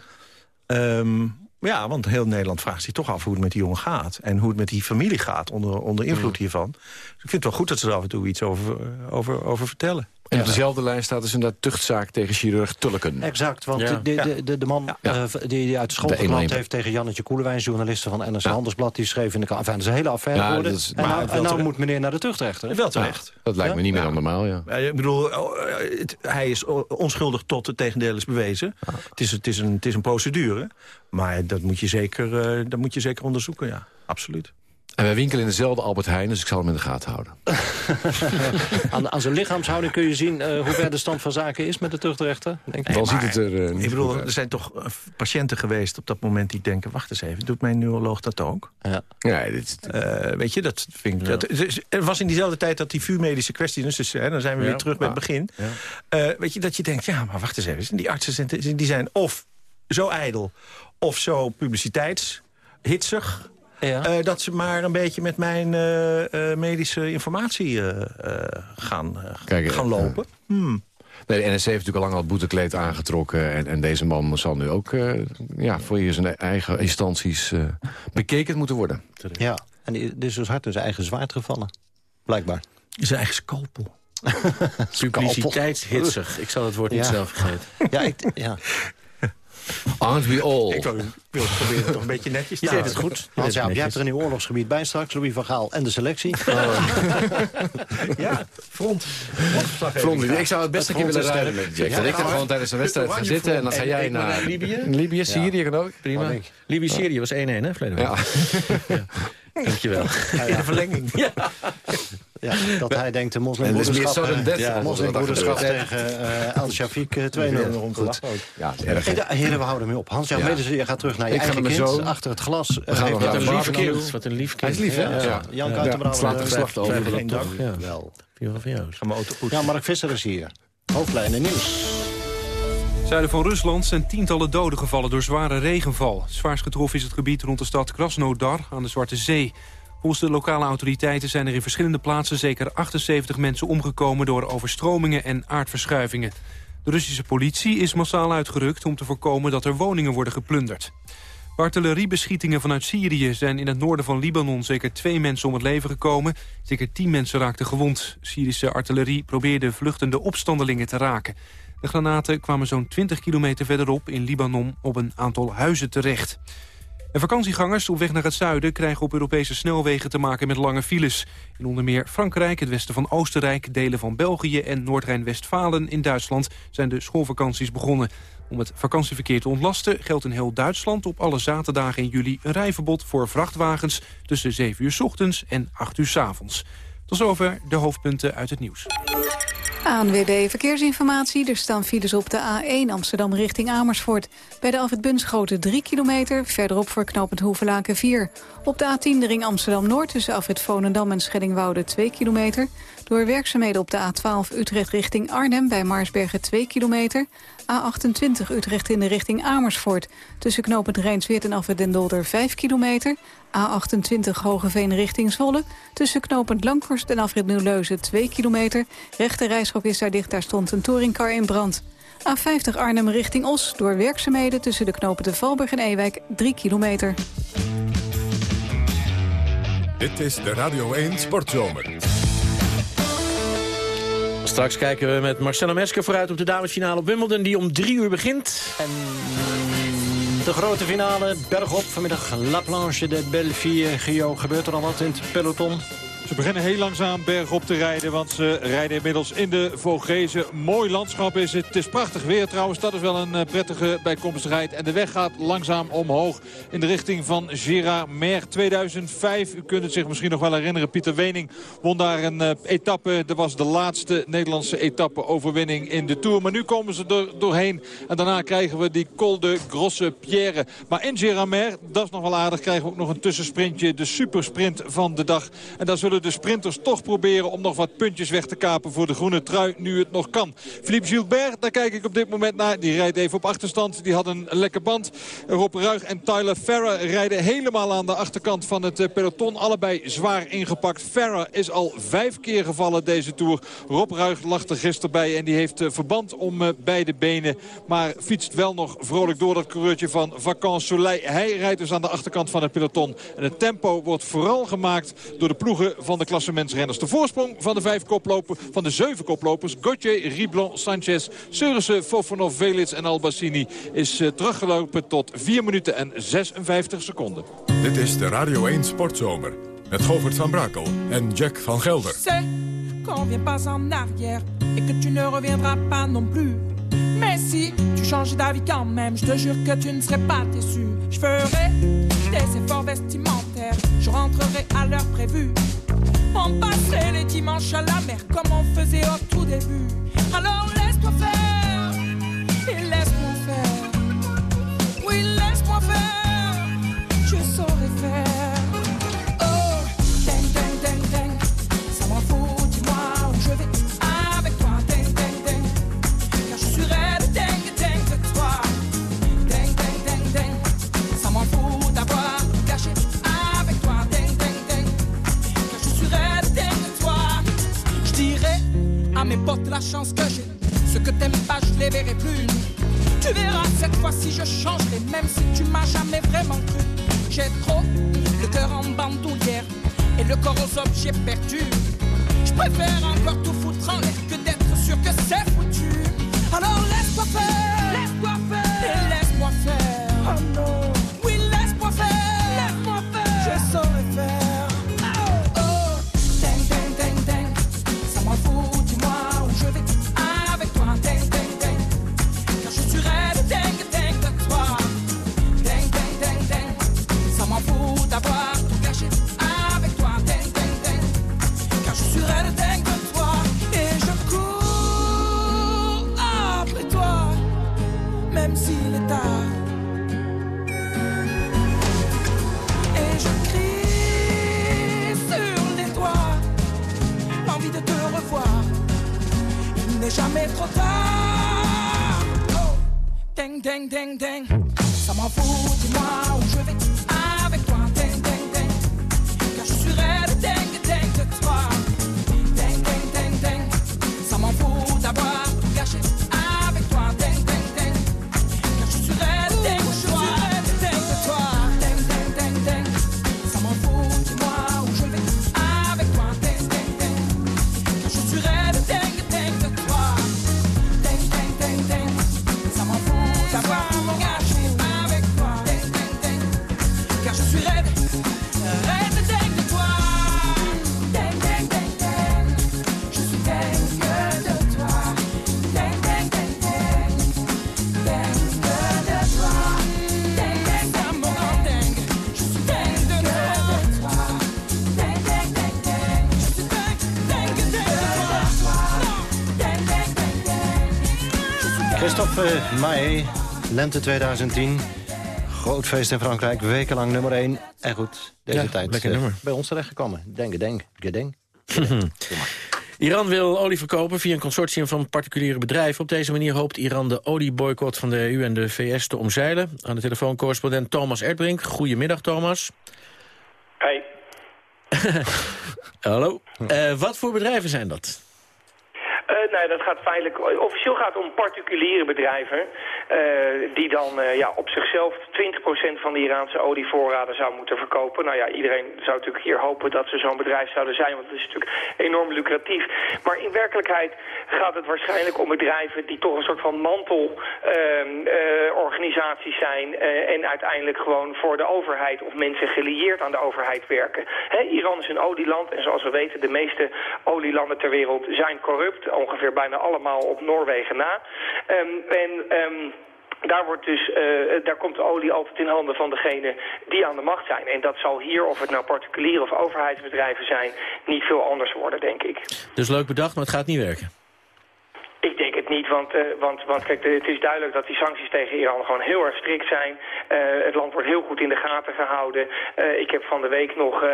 Ehm, ja, want heel Nederland vraagt zich toch af hoe het met die jongen gaat. En hoe het met die familie gaat onder, onder invloed hiervan. Dus ik vind het wel goed dat ze er af en toe iets over, eh, over, over vertellen. En op dezelfde lijn staat dus inderdaad tuchtzaak tegen chirurg Tulleken. Exact, want Ja. de, de, de, de man Ja. eh, die, die uit de school De geklapt 101. heeft tegen Jannetje Koelewijn... journaliste van NRC Ja. Handelsblad, die schreef in de krant... Enfin, dat is een hele affaire Ja, geworden. dat is- en maar nou, en nou terecht. moet meneer naar de tuchtrechter. Wel terecht. Dat lijkt me niet meer dan normaal, ja. Ja, ik bedoel, eh, het- hij is onschuldig tot het tegendeel is bewezen. Het, is, het, is een, het is een procedure. Maar dat moet je zeker, eh, dat moet je zeker onderzoeken, ja. Absoluut. En wij winkelen in dezelfde Albert Heijn, dus ik zal hem in de gaten houden. aan, aan zijn lichaamshouding kun je zien eh, hoe ver de stand van zaken is met de tuchtrechter. Denk ik. Dan ziet het er eh, niet Ik bedoel, goed uit. er zijn toch patiënten geweest op dat moment die denken... wacht eens even, doet mijn neuroloog dat ook? Ja. Ja, dit Eh, weet je, dat vind ik... Dat, het is- er was in diezelfde tijd dat die vuurmedische kwestie... dus hè, dan zijn we Ja. weer terug bij het begin. Ja. Eh, weet je, dat je denkt, ja, maar wacht eens even. Die artsen zijn, die zijn of zo ijdel... of zo publiciteitshitsig... Ja. eh, dat ze maar een beetje met mijn eh, eh, medische informatie eh, eh, gaan, Kijk, gaan lopen. Hmm. Nee, de NSC heeft natuurlijk al lang al het boetekleed aangetrokken. En, en deze man zal nu ook eh, ja, voor je zijn eigen instanties eh, bekeken moeten worden. ja. En die- dit is dus hard in zijn eigen zwaard gevallen. Blijkbaar. Zijn eigen scalpel. Publiciteitshitsig. Ik zal het woord niet Ja. zelf vergeten. Ja, ik, ja. Aren't we all? Ik wil, het proberen toch een beetje netjes te Je deed het houden. goed. Je Hans, ja, jij hebt er een nieuw oorlogsgebied bij straks. Louis van Gaal en de selectie. Ja, front. Front, ik zou het best een keer willen rijden met Jack. Ja, dat ik ja, er gewoon tijdens een wedstrijd ga zitten... en dan ga jij naar Libië? Libië, Syrië kan ook. Prima. Oh, ik. Libië-Syrië was 1-1, hè, verleden week? Ja. Dankjewel. In de verlenging. Ja, dat hij denkt de moslimbroederschap... eh, ja, als dat moslimbroederschap tegen eh El Shafiq eh, 2-0. Goed. Ja, erg. Hey, heren, we houden hem op. Hans-Jan Ja. Medersen, je gaat terug naar je Ik eigen kind. Achter het glas. eh, gaan Wat een lief kind. Wat een lief kind. Hij is lief, hè? Ja, Ja. Jan Ja. Kuitenbrouwer. Slaat eh, slag over. Geen? Ja. Wel. Vier van jou. Ga mijn auto goed. Ja, Mark Visser is hier. Hoofdlijnen nieuws. zuiden van Rusland zijn tientallen doden gevallen door zware regenval. Zwaarst getroffen is het gebied rond de stad Krasnodar aan de Zwarte Zee. Volgens de lokale autoriteiten zijn er in verschillende plaatsen zeker 78 mensen omgekomen door overstromingen en aardverschuivingen. De Russische politie is massaal uitgerukt om te voorkomen dat er woningen worden geplunderd. Bij artilleriebeschietingen vanuit Syrië zijn in het noorden van Libanon zeker twee mensen om het leven gekomen. Zeker tien mensen raakten gewond. Syrische artillerie probeerde vluchtende opstandelingen te raken. De granaten kwamen zo'n 20 kilometer verderop in Libanon op een aantal huizen terecht. En vakantiegangers op weg naar het zuiden krijgen op Europese snelwegen te maken met lange files. In onder meer Frankrijk, het westen van Oostenrijk, delen van België en Noord-Rijn-Westfalen in Duitsland zijn de schoolvakanties begonnen. Om het vakantieverkeer te ontlasten geldt in heel Duitsland op alle zaterdagen in juli een rijverbod voor vrachtwagens tussen 7 uur s ochtends en 8 uur s avonds. Tot zover de hoofdpunten uit het nieuws. ANWB Verkeersinformatie. Er staan files op de A1 Amsterdam richting Amersfoort. Bij de Alfred Bunschoten 3 kilometer. Verderop voor knooppunt Hoevelaken 4. Op de A10 de ring Amsterdam-Noord tussen Alfred Volendam en Scheddingwoude 2 kilometer. Door werkzaamheden op de A12 Utrecht richting Arnhem bij Maarsbergen 2 kilometer. A28 Utrecht in de richting Amersfoort. Tussen knooppunt Rijnsweert en Alfred den Dolder 5 kilometer. A28 Hogeveen richting Zwolle. Tussen knooppunt Lankhorst en Alfred Nieuwleuzen 2 kilometer. Rechte reishok is daar dicht, daar stond een touringcar in brand. A50 Arnhem richting Os. Door werkzaamheden tussen de knopen de Valburg en Ewijk 3 kilometer. Dit is de Radio 1 Sportzomer. Straks kijken we met Marcelo Mesker vooruit op de damesfinale op Wimbledon... die om drie uur begint. En de grote finale, bergop, vanmiddag La Planche de Belleville. Gio, gebeurt er al wat in het peloton? Ze beginnen heel langzaam bergop te rijden, want ze rijden inmiddels in de Vogezen. Mooi landschap is het. Het is prachtig weer trouwens. Dat is wel een eh, prettige bijkomstigheid. En de weg gaat langzaam omhoog in de richting van Gérardmer 2005. U kunt het zich misschien nog wel herinneren. Pieter Wening won daar een uh, etappe. Dat was de laatste Nederlandse etappe-overwinning in de Tour. Maar nu komen ze er doorheen. En daarna krijgen we die Col de Grosse Pierre. Maar in Gérardmer, dat is nog wel aardig, krijgen we ook nog een tussensprintje. De supersprint van de dag. En daar zullen de sprinters toch proberen om nog wat puntjes weg te kapen voor de groene trui. Nu het nog kan. Philippe Gilbert, daar kijk ik op dit moment naar. Die rijdt even op achterstand. Die had een lekker band. Rob Ruig en Tyler Farrer rijden helemaal aan de achterkant van het eh, peloton. Allebei zwaar ingepakt. Farrer is al vijf keer gevallen deze Tour. Rob Ruig lag er gisteren bij en die heeft eh, verband om eh, beide benen. Maar fietst wel nog vrolijk door dat coureurtje van Vacances Soleil. Hij rijdt dus aan de achterkant van het peloton. En het tempo wordt vooral gemaakt door de ploegen van de klassementsrenners. De voorsprong van de vijf koplopers, van de zeven koplopers, Gauthier, Riblon, Sanchez, Seurissen, Fofonov, Velits en Albassini is uh, teruggelopen tot 4 minuten en 56 seconden. Dit is de Radio 1 Sportzomer met Govert van Brakel en Jack van Gelder. Qu'on vient pas en arrière et que tu ne reviendras pas non plus. Mais si tu changes d'avis quand même, je te jure que tu ne serais pas déçu. Je ferai des efforts vestimentaires, je rentrerai à l'heure prévue. On passerait les dimanches à la mer comme on faisait au tout début. Alors laisse-toi faire ding, ding, Maé, lente 2010. Groot feest in Frankrijk, wekenlang nummer 1. En goed, deze Ja, tijd lekker nummer. bij ons terechtgekomen. Denk, denk, gedeng. Iran wil olie verkopen via een consortium van particuliere bedrijven. Op deze manier hoopt Iran de olieboycott van de EU en de VS te omzeilen. Aan de telefoon correspondent Thomas Erdbrink. Goedemiddag, Thomas. Hey. Hallo. Eh, wat voor bedrijven zijn dat? Nee, dat gaat feitelijk... Officieel gaat om particuliere bedrijven... eh, die dan eh, ja, op zichzelf 20% van de Iraanse olievoorraden zou moeten verkopen. Nou ja, iedereen zou natuurlijk hier hopen dat ze zo'n bedrijf zouden zijn... want het is natuurlijk enorm lucratief. Maar in werkelijkheid gaat het waarschijnlijk om bedrijven... die toch een soort van mantelorganisaties zijn... eh, en uiteindelijk gewoon voor de overheid of mensen gelieerd aan de overheid werken. Iran is een olieland en zoals we weten... de meeste olielanden ter wereld zijn corrupt ongeveer bijna allemaal op Noorwegen na. Ehm, en... ehm, daar, wordt dus, eh, daar komt de olie altijd in handen van degene die aan de macht zijn. En dat zal hier, of het nou particuliere of overheidsbedrijven zijn, niet veel anders worden, denk ik. Dus leuk bedacht, maar het gaat niet werken. Niet, want, eh, want, want kijk, het is duidelijk dat die sancties tegen Iran gewoon heel erg strikt zijn. Eh, het land wordt heel goed in de gaten gehouden. Eh, ik heb van de week nog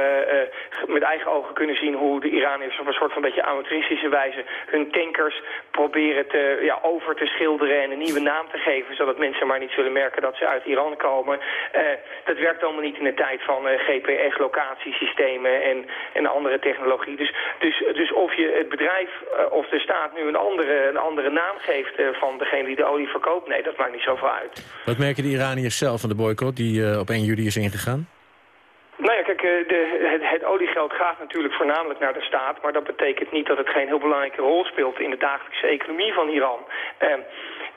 met eigen ogen kunnen zien hoe de Iraniërs op een soort van beetje amateuristische wijze hun tankers proberen te, ja, over te schilderen en een nieuwe naam te geven, zodat mensen maar niet zullen merken dat ze uit Iran komen. Dat werkt allemaal niet in de tijd van GPS-locatiesystemen en, en andere technologie. Dus, dus, dus of je het bedrijf of de staat nu een andere, een andere naam geeft eh, van degene die de olie verkoopt, nee, dat maakt niet zoveel uit. Wat merken de Iraniërs zelf van de boycott die eh, op 1 juli is ingegaan? Nou ja, kijk, eh, de, het, het oliegeld gaat natuurlijk voornamelijk naar de staat, maar dat betekent niet dat het geen heel belangrijke rol speelt in de dagelijkse economie van Iran. Ehm,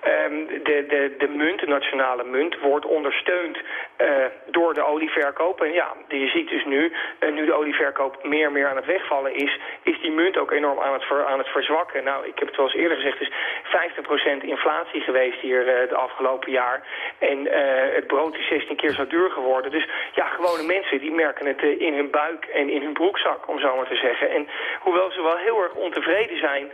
de, de, de munt, de nationale munt, wordt ondersteund eh, door de olieverkoop. En ja, je ziet dus nu, eh, nu de olieverkoop meer en meer aan het wegvallen is, is die munt ook enorm aan het, aan het verzwakken. Nou, ik heb het wel eens eerder gezegd, dus 50% inflatie geweest hier het afgelopen jaar. En het brood is 16 keer zo duur geworden. Dus ja, gewone mensen die merken het in hun buik en in hun broekzak, om zo maar te zeggen. En hoewel ze wel heel erg ontevreden zijn,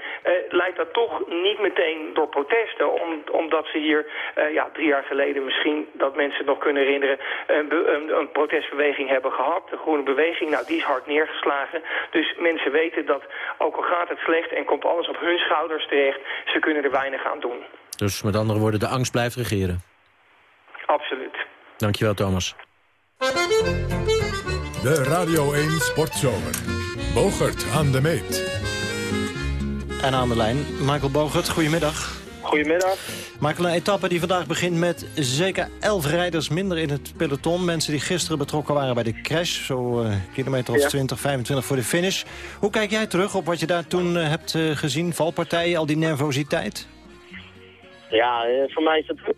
lijkt dat toch niet meteen door protesten. Om, omdat ze hier ja, drie jaar geleden misschien, dat mensen het nog kunnen herinneren, een, een, een, protestbeweging hebben gehad. De groene beweging, nou die is hard neergeslagen. Dus mensen weten dat ook al gaat het slecht en komt alles op hun schouders terecht, ze kunnen er weinig aan doen. Dus met andere woorden, de angst blijft regeren. Absoluut. Dankjewel, Thomas. De Radio 1 Sportzomer. Bogert aan de meet. En aan de lijn, Michael Bogert, goedemiddag. Goedemiddag. Michael, een etappe die vandaag begint met zeker elf rijders minder in het peloton. Mensen die gisteren betrokken waren bij de crash. Zo uh, kilometer of ja. 20, 25 voor de finish. Hoe kijk jij terug op wat je daar toen uh, hebt uh, gezien? Valpartijen, al die nervositeit? Ja, voor mij is dat goed.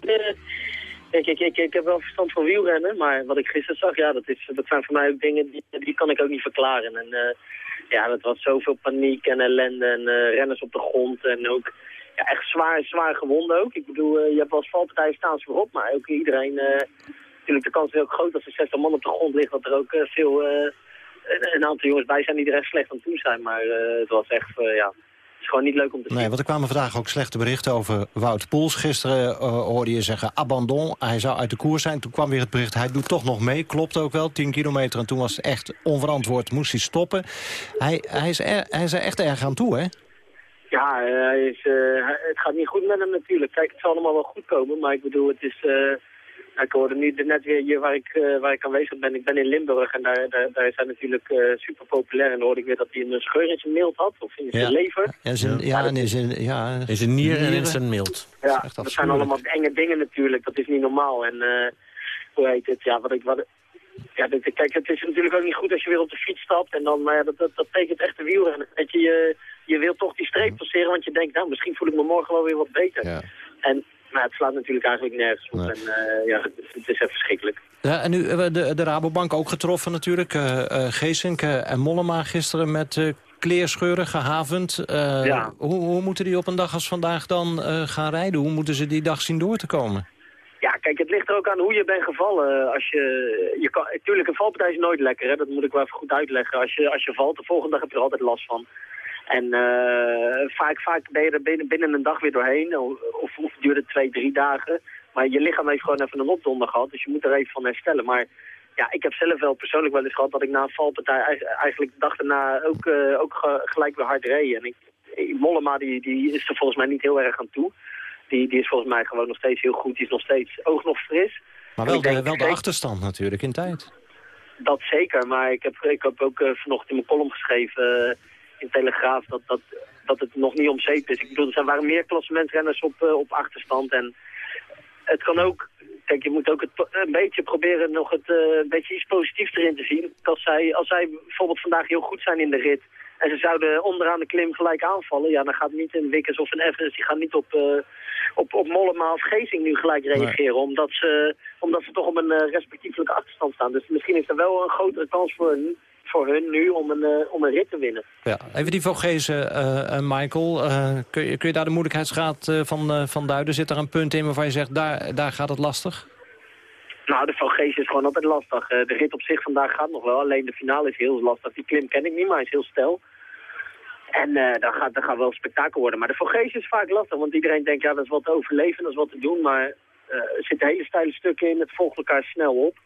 Ik, ik, ik, ik heb wel verstand van wielrennen, maar wat ik gisteren zag, ja, dat, is, dat zijn voor mij ook dingen die, die kan ik ook niet verklaren. En ja, dat was zoveel paniek en ellende en renners op de grond en ook ja, echt zwaar, zwaar gewonden ook. Ik bedoel, uh, je hebt wel eens valpartijen staan ze voorop, maar ook iedereen, natuurlijk de kans is ook groot als er 60 man op de grond ligt, dat er ook veel, een, een, aantal jongens bij zijn die er echt slecht aan toe zijn. Maar het was echt, ja, het is gewoon niet leuk om te zien. Nee, want er kwamen vandaag ook slechte berichten over Wout Poels. Gisteren uh, hoorde je zeggen abandon, hij zou uit de koers zijn. Toen kwam weer het bericht, hij doet toch nog mee. Klopt ook wel, 10 kilometer. En toen was het echt onverantwoord, moest hij stoppen. Hij, hij, is, er, hij is er echt erg aan toe, hè? Ja, hij is, eh, het gaat niet goed met hem natuurlijk. Kijk, het zal allemaal wel goed komen, maar ik bedoel, het is... eh, ik hoorde nu net weer hier waar ik, eh, waar ik aanwezig ben. Ik ben in Limburg en daar, daar, daar is hij natuurlijk eh, super populair. En dan hoorde ik weer dat hij een scheur in zijn milt had, of in zijn Ja. lever. Ja, zijn, ja, en in zijn, ja, In zijn nier en in nieren. zijn mild. Ja, dat zijn allemaal enge dingen natuurlijk. Dat is niet normaal. En eh, hoe heet het? Ja, wat ik... Wat, ja, dat, kijk, het is natuurlijk ook niet goed als je weer op de fiets stapt. En dan, maar ja, dat, dat, dat tekent echt de wielrennen. Dat je, je, je wil toch die streep passeren, want je denkt, nou, misschien voel ik me morgen wel weer wat beter. En, maar het slaat natuurlijk eigenlijk nergens op. En eh, ja, het, is- het is echt verschrikkelijk. Ja, en nu eh, de, de Rabobank ook getroffen natuurlijk. eh Geesink en Mollema gisteren met kleerscheuren gehavend. Eh, Ja. hoe, hoe moeten die op een dag als vandaag dan gaan rijden? Hoe moeten ze die dag zien door te komen? Ja, kijk, het ligt er ook aan hoe je bent gevallen. Als je, je kan, tuurlijk, een valpartij is nooit lekker, hè? dat moet ik wel even goed uitleggen. Als je, als je valt, de volgende dag heb je er altijd last van. En eh, vaak, vaak ben je er binnen, binnen een dag weer doorheen, of, of duurt het twee, drie dagen. Maar je lichaam heeft gewoon even een opdonder gehad, dus je moet er even van herstellen. Maar ja, ik heb zelf wel persoonlijk wel eens gehad dat ik na een valpartij eigenlijk- de dag daarna ook, eh, ook ge- gelijk weer hard reed. En ik, Mollema die, die is er volgens mij niet heel erg aan toe. Die, die is volgens mij gewoon nog steeds heel goed. Die is nog steeds oog nog fris. Maar wel de, denk wel de achterstand natuurlijk in tijd. Dat zeker, maar ik heb, ik heb ook eh, vanochtend in mijn column geschreven eh, in Telegraaf dat, dat, dat het nog niet om zeep is. Ik bedoel, er waren meer klassementrenners op, eh, op achterstand. En het kan ook, kijk, je moet ook het, een beetje proberen nog het, eh, een beetje iets positiefs erin te zien. Als zij, als zij bijvoorbeeld vandaag heel goed zijn in de rit en ze zouden onderaan de klim gelijk aanvallen, ja, dan gaat niet een Wickers of een Evans, die gaan niet op, eh, op, op Mollema of Geesing nu gelijk reageren, omdat, ze, omdat ze toch op een respectievelijke achterstand staan. Dus misschien is er wel een grotere kans voor hun, voor hun nu om een, eh, om een rit te winnen. Ja, even die Vogezen, eh, eh, Michael. kun, je, kun je daar de moeilijkheidsgraad van, van duiden? Zit er een punt in waarvan je zegt, daar, daar gaat het lastig? Nou, de Vogees is gewoon altijd lastig. De rit op zich vandaag gaat nog wel, alleen de finale is heel lastig. Die klim ken ik niet, maar hij is heel stijl. En eh dan, gaat, dan gaat wel spektakel worden. Maar de Vogees is vaak lastig, want iedereen denkt, ja, dat is wat te overleven, dat is wat te doen. Maar eh, er zitten hele steile stukken in, het volgt elkaar snel op.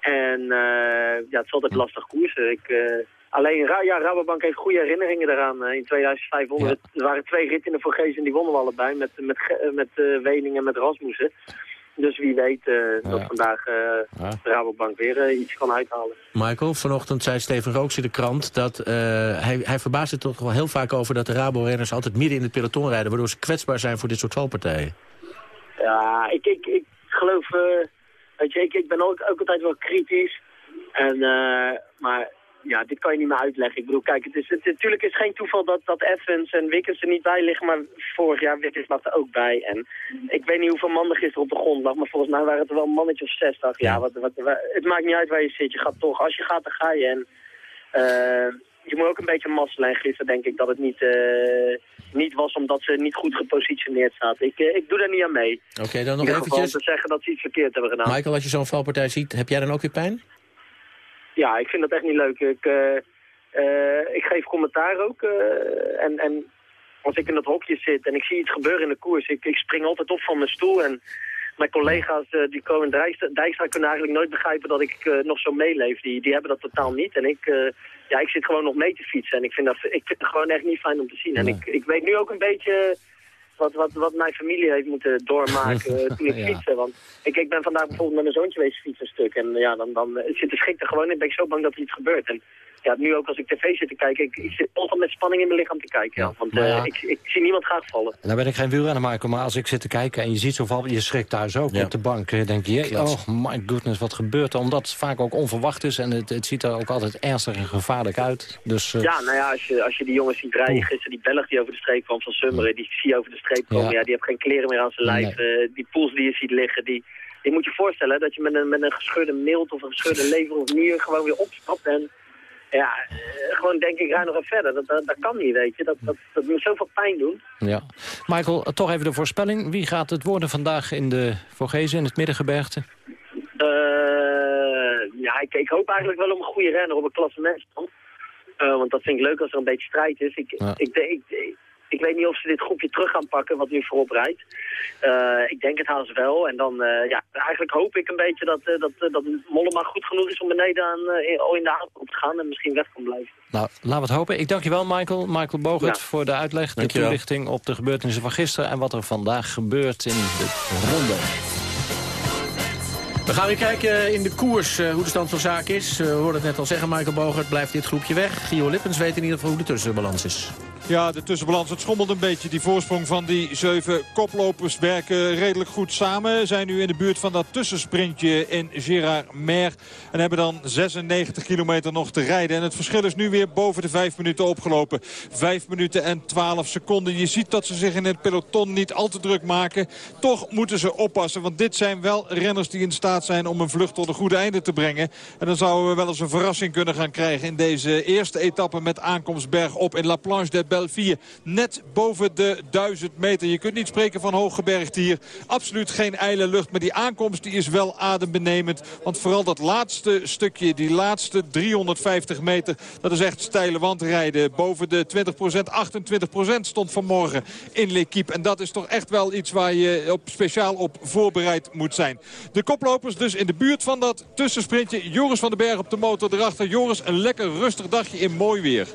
En eh, ja, het is altijd lastig koersen. Ik, eh, alleen, ja, Rabobank heeft goede herinneringen daaraan. Eh, in 2500 er waren twee ritten in de Vogees en die wonnen we allebei met, met, met Wening en met Rasmussen. Dus wie weet dat vandaag de Rabobank weer iets kan uithalen. Michael, vanochtend zei Steven Rooks in de krant dat hij, hij verbaast zich toch wel heel vaak over dat de Rabo-renners altijd midden in het peloton rijden, waardoor ze kwetsbaar zijn voor dit soort valpartijen. Ja, ik, ik, ik geloof, weet je, ik, ik ben ook, ook altijd wel kritisch. En, eh, maar ja, dit kan je niet meer uitleggen. Ik bedoel, kijk, het is, het, natuurlijk is geen toeval dat, dat Evans en Wickens er niet bij liggen, maar vorig jaar Wickens lag er ook bij. En ik weet niet hoeveel man er gisteren op de grond lag, maar volgens mij waren het er wel een mannetje of 60. Ja, wat, wat, wat- het maakt niet uit waar je zit, je gaat toch, als je gaat, dan ga je. En eh, je moet ook een beetje masselen. En gisteren denk ik dat het niet, eh, niet was omdat ze niet goed gepositioneerd zaten. Ik, eh, ik doe daar niet aan mee. Oké, dan nog In eventjes. te zeggen dat ze iets verkeerd hebben gedaan. Michael, als je zo'n valpartij ziet, heb jij dan ook weer pijn? Ja, ik vind dat echt niet leuk. Ik, eh, ik geef commentaar ook. en, en als ik in dat hokje zit en ik zie iets gebeuren in de koers, ik, ik spring altijd op van mijn stoel. En mijn collega's die komen Dijkstra, Dijkstra kunnen eigenlijk nooit begrijpen dat ik nog zo meeleef. Die, die hebben dat totaal niet. En ik, ja, ik zit gewoon nog mee te fietsen. En ik vind, dat, ik vind het gewoon echt niet fijn om te zien. En ik, ik weet nu ook een beetje wat, wat, wat mijn familie heeft moeten doormaken eh, toen ik Ja. fietste. Want ik, ik ben vandaag bijvoorbeeld met mijn zoontje wezen fietsen een stuk. En ja, dan, dan zit de er gewoon in. Ben ik zo bang dat er iets gebeurt. En ja, nu ook als ik tv zit te kijken, ik, ik zit altijd met spanning in mijn lichaam te kijken. Ja. Want eh, ja. ik, ik zie niemand graag vallen. En daar ben ik geen wielrenner, Michael, maar als ik zit te kijken en je ziet zo'n val, je schrikt thuis ook op de bank. Je denkt, je, oh my goodness, wat gebeurt er? Omdat het vaak ook onverwacht is en het, het ziet er ook altijd ernstig en gevaarlijk uit. Dus, eh, Ja, nou ja, als je, als je die jongens ziet rijden, gisteren die Belg die over de streep kwam van Summeren, die zie je over de streep komen, Ja. ja. die heeft geen kleren meer aan zijn lijf. eh, die poels die je ziet liggen, die, die moet je voorstellen dat je met een, met een gescheurde milt of een gescheurde lever of nier gewoon weer opstapt en ja, eh, gewoon denk ik, rij nog even verder. Dat, dat, dat kan niet, weet je. Dat, dat, dat moet zoveel pijn doen. ja. Michael, eh, toch even de voorspelling. Wie gaat het worden vandaag in de Vorgezen, in het Middengebergte? Eh, ja, ik, ik hoop eigenlijk wel om een goede renner op een klassementstand. Eh want dat vind ik leuk als er een beetje strijd is. Ik, Ja. ik, denk- ik, ik, ik weet niet of ze dit groepje terug gaan pakken wat nu voorop rijdt. Eh, ik denk het haast wel. En dan, uh, ja, eigenlijk hoop ik een beetje dat, uh, dat, dat Mollema goed genoeg is om beneden aan, al in de avond te gaan en misschien weg kan blijven. Nou, laten we het hopen. Ik dank je wel, Michael. Michael Bogert Ja. voor de uitleg, de Dankjewel. toelichting op de gebeurtenissen van gisteren... en wat er vandaag gebeurt in de ronde. We gaan weer kijken in de koers eh, hoe de stand van zaken is. Eh, we hoorden het net al zeggen, Michael Bogert blijft dit groepje weg. Gio Lippens weet in ieder geval hoe de tussenbalans is. Ja, de tussenbalans, het schommelt een beetje. Die voorsprong van die zeven koplopers werken redelijk goed samen. Zijn nu in de buurt van dat tussensprintje in Gérardmer. En hebben dan 96 kilometer nog te rijden. En het verschil is nu weer boven de 5 minuten opgelopen. 5 minuten en 12 seconden. Je ziet dat ze zich in het peloton niet al te druk maken. Toch moeten ze oppassen. Want dit zijn wel renners die in staat zijn om een vlucht tot een goede einde te brengen. En dan zouden we wel eens een verrassing kunnen gaan krijgen in deze eerste etappe met aankomst bergop in La Planche de Net boven de 1000 meter. Je kunt niet spreken van hooggebergd hier. Absoluut geen ijle lucht. Maar die aankomst die is wel adembenemend. Want vooral dat laatste stukje, die laatste 350 meter... dat is echt steile wandrijden. Boven de 20%, 28% stond vanmorgen in L'Equipe. En dat is toch echt wel iets waar je op, speciaal op voorbereid moet zijn. De koplopers dus in de buurt van dat tussensprintje. Joris van den Berg op de motor erachter. Joris, een lekker rustig dagje in mooi weer.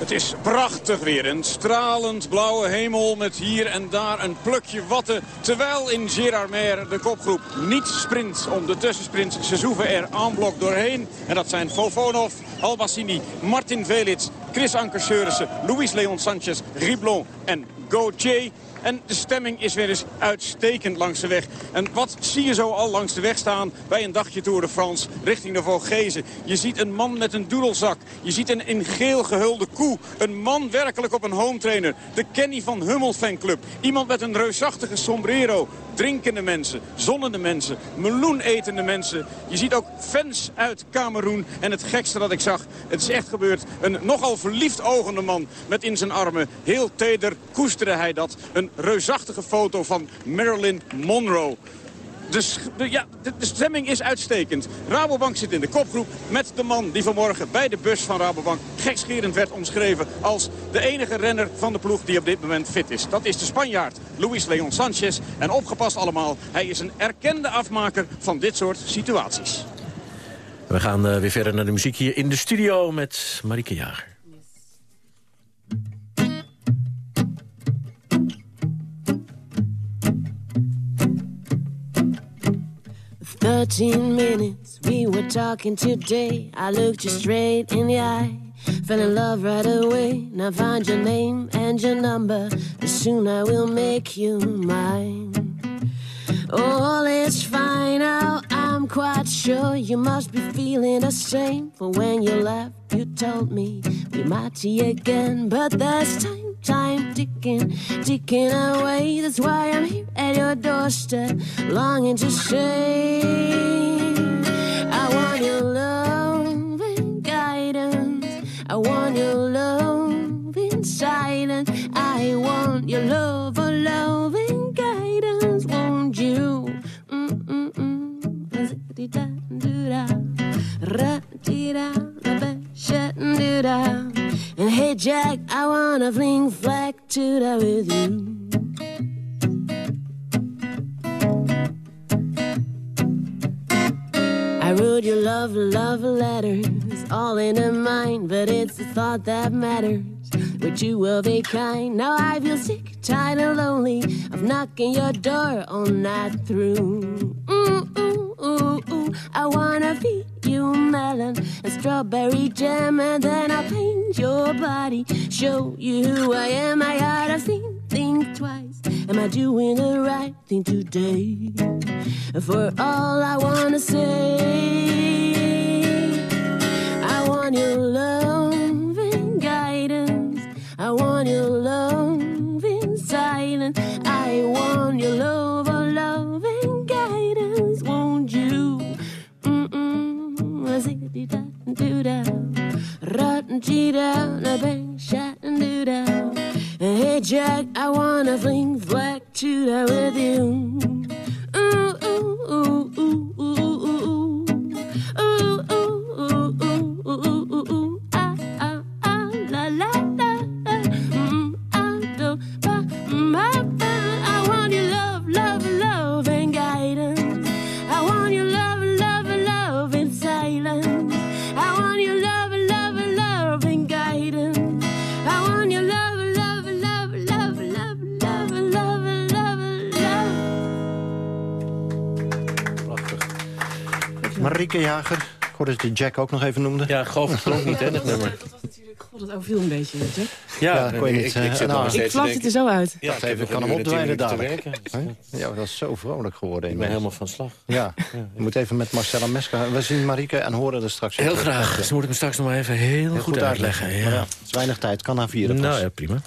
Het is prachtig weer. Een stralend blauwe hemel met hier en daar een plukje watten. Terwijl in Gérardmer de kopgroep niet sprint om de tussensprint. Ze zoeven er en blok doorheen. En dat zijn Fofonov, Albassini, Martin Velits, Chris Anker-Seurissen, Luis Leon Sanchez, Riblon en Gauthier. En de stemming is weer eens uitstekend langs de weg. En wat zie je zo al langs de weg staan bij een dagje Tour de France richting de Vogezen? Je ziet een man met een doedelzak. Je ziet een in geel gehulde koe. Een man werkelijk op een home trainer. De Kenny van Hummel fanclub. Iemand met een reusachtige sombrero. Drinkende mensen, zonnende mensen, meloen etende mensen. Je ziet ook fans uit Cameroen. En het gekste dat ik zag, het is echt gebeurd. Een nogal verliefd ogende man met in zijn armen, heel teder koesterde hij dat. Een reusachtige foto van Marilyn Monroe. De, ja, de, stemming is uitstekend. Rabobank zit in de kopgroep met de man die vanmorgen bij de bus van Rabobank gekscherend werd omschreven als de enige renner van de ploeg die op dit moment fit is. Dat is de Spanjaard Luis Leon Sanchez. En opgepast allemaal, hij is een erkende afmaker van dit soort situaties. We gaan eh, weer verder naar de muziek hier in de studio met Marieke Jager. Thirteen minutes we were talking today. I looked you straight in the eye. Fell in love right away. Now find your name and your number. Soon I will make you mine. All is fine now. I'm quite sure you must be feeling the same. For when you left, you told me we might see again. But there's time, time ticking, ticking away. That's why I'm here at your doorstep, longing to say, I want your love and guidance. I want your love in silence. I want your love, oh, love and guidance. Won't you? Mm-mm-mm. Ra-dee-da, And hey Jack, I wanna fling flag to that with you. I wrote your love, love letters, all in a mind, but it's the thought that matters. We're two of a kind. Now I feel sick, tired, and lonely of knocking your door all night through. Ooh, ooh, ooh, ooh. I wanna feed you melon and strawberry jam, and then I'll paint your body, show you who I am. I gotta think, think twice. Am I doing the right thing today? For all I wanna say, I want your love and guidance. I want your love Zip-a-dee-da, do-da. Ra-dee-da, na bang, shot and do-da. Hey Jack, I wanna fling to that with you. Ooh, ooh, ooh, ooh, Marieke Jager, ik hoorde dat je Jack ook nog even noemde. Ja, Goof klonk niet, hè, dat nummer. Dat overviel een beetje, Jack. Ja, kon je niet. ik, eh, ik, zit nou, Ik vlak het er zo uit. Ja, Wacht even, ik kan hem opdraaien dadelijk. Ja, dat is zo vrolijk geworden. Ik ben helemaal van slag. Ja, je moet even met Marcella Meska... We zien Marieke en horen er straks Heel graag. Dus moet ik hem straks nog maar even heel, goed, uitleggen. Ja. ja, het is weinig tijd, kan vierde pas. Nou ja, prima.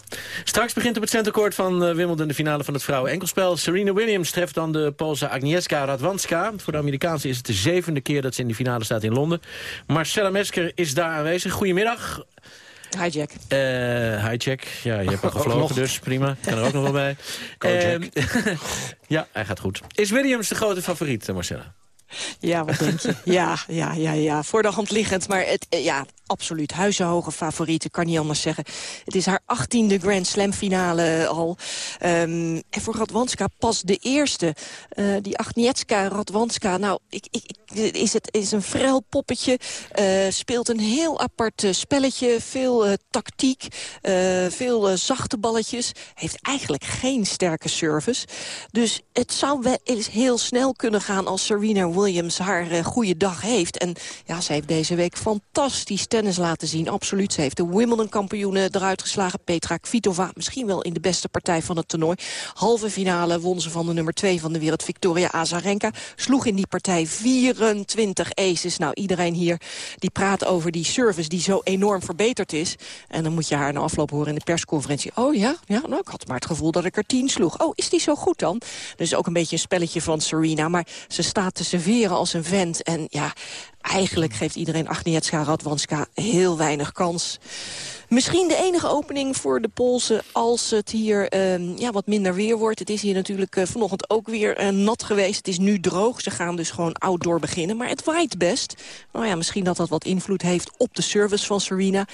Straks begint op het centercourt van eh, Wimbledon de finale van het vrouwen-enkelspel. Serena Williams treft dan de Poolse Agnieszka Radwanska. Voor de Amerikaanse is het de zevende keer dat ze in de finale staat in Londen. Marcella Mesker is daar aanwezig. Goedemiddag. Hi Jack. Eh hi Jack. Ja, je hebt al Ook gevlogen, dus prima. Kan er ook nog wel bij. Go, Jack. Ehm, ja, hij gaat goed. Is Williams de grote favoriet, eh, Marcella? Ja, wat denk je? ja, ja, ja, ja. Voor de hand liggend. Maar het, eh, ja, absoluut huizenhoge favoriete, kan niet anders zeggen. Het is haar achttiende Grand Slam finale al. Ehm, en voor Radwanska pas de eerste. Eh, die Agnieszka Radwanska, nou, ik, ik, ik- is het is een vrel poppetje. eh, speelt een heel apart spelletje. Veel tactiek, veel zachte balletjes. Heeft eigenlijk geen sterke service. Dus het zou wel eens heel snel kunnen gaan als Serena Williams haar eh, goede dag heeft. En ja, ze heeft deze week fantastisch tennis laten zien. Absoluut. Ze heeft de Wimbledon-kampioenen eruit geslagen. Petra Kvitova, misschien wel in de beste partij van het toernooi. Halve finale won ze van de nummer 2 van de wereld, Victoria Azarenka. Sloeg in die partij 24 aces. Nou, iedereen hier die praat over die service die zo enorm verbeterd is. En dan moet je haar na afloop horen in de persconferentie. Oh ja, ja nou, ik had maar het gevoel dat ik er 10 sloeg. Oh, is die zo goed dan? Dus ook een beetje een spelletje van Serena. Maar ze staat te als een vent. En ja, eigenlijk geeft iedereen Agnieszka Radwanska heel weinig kans. Misschien de enige opening voor de Poolse als het hier ehm, ja, wat minder weer wordt. Het is hier natuurlijk eh, vanochtend ook weer eh, nat geweest. Het is nu droog. Ze gaan dus gewoon outdoor beginnen. Maar het waait best. Nou ja, misschien dat dat wat invloed heeft op de service van Serena.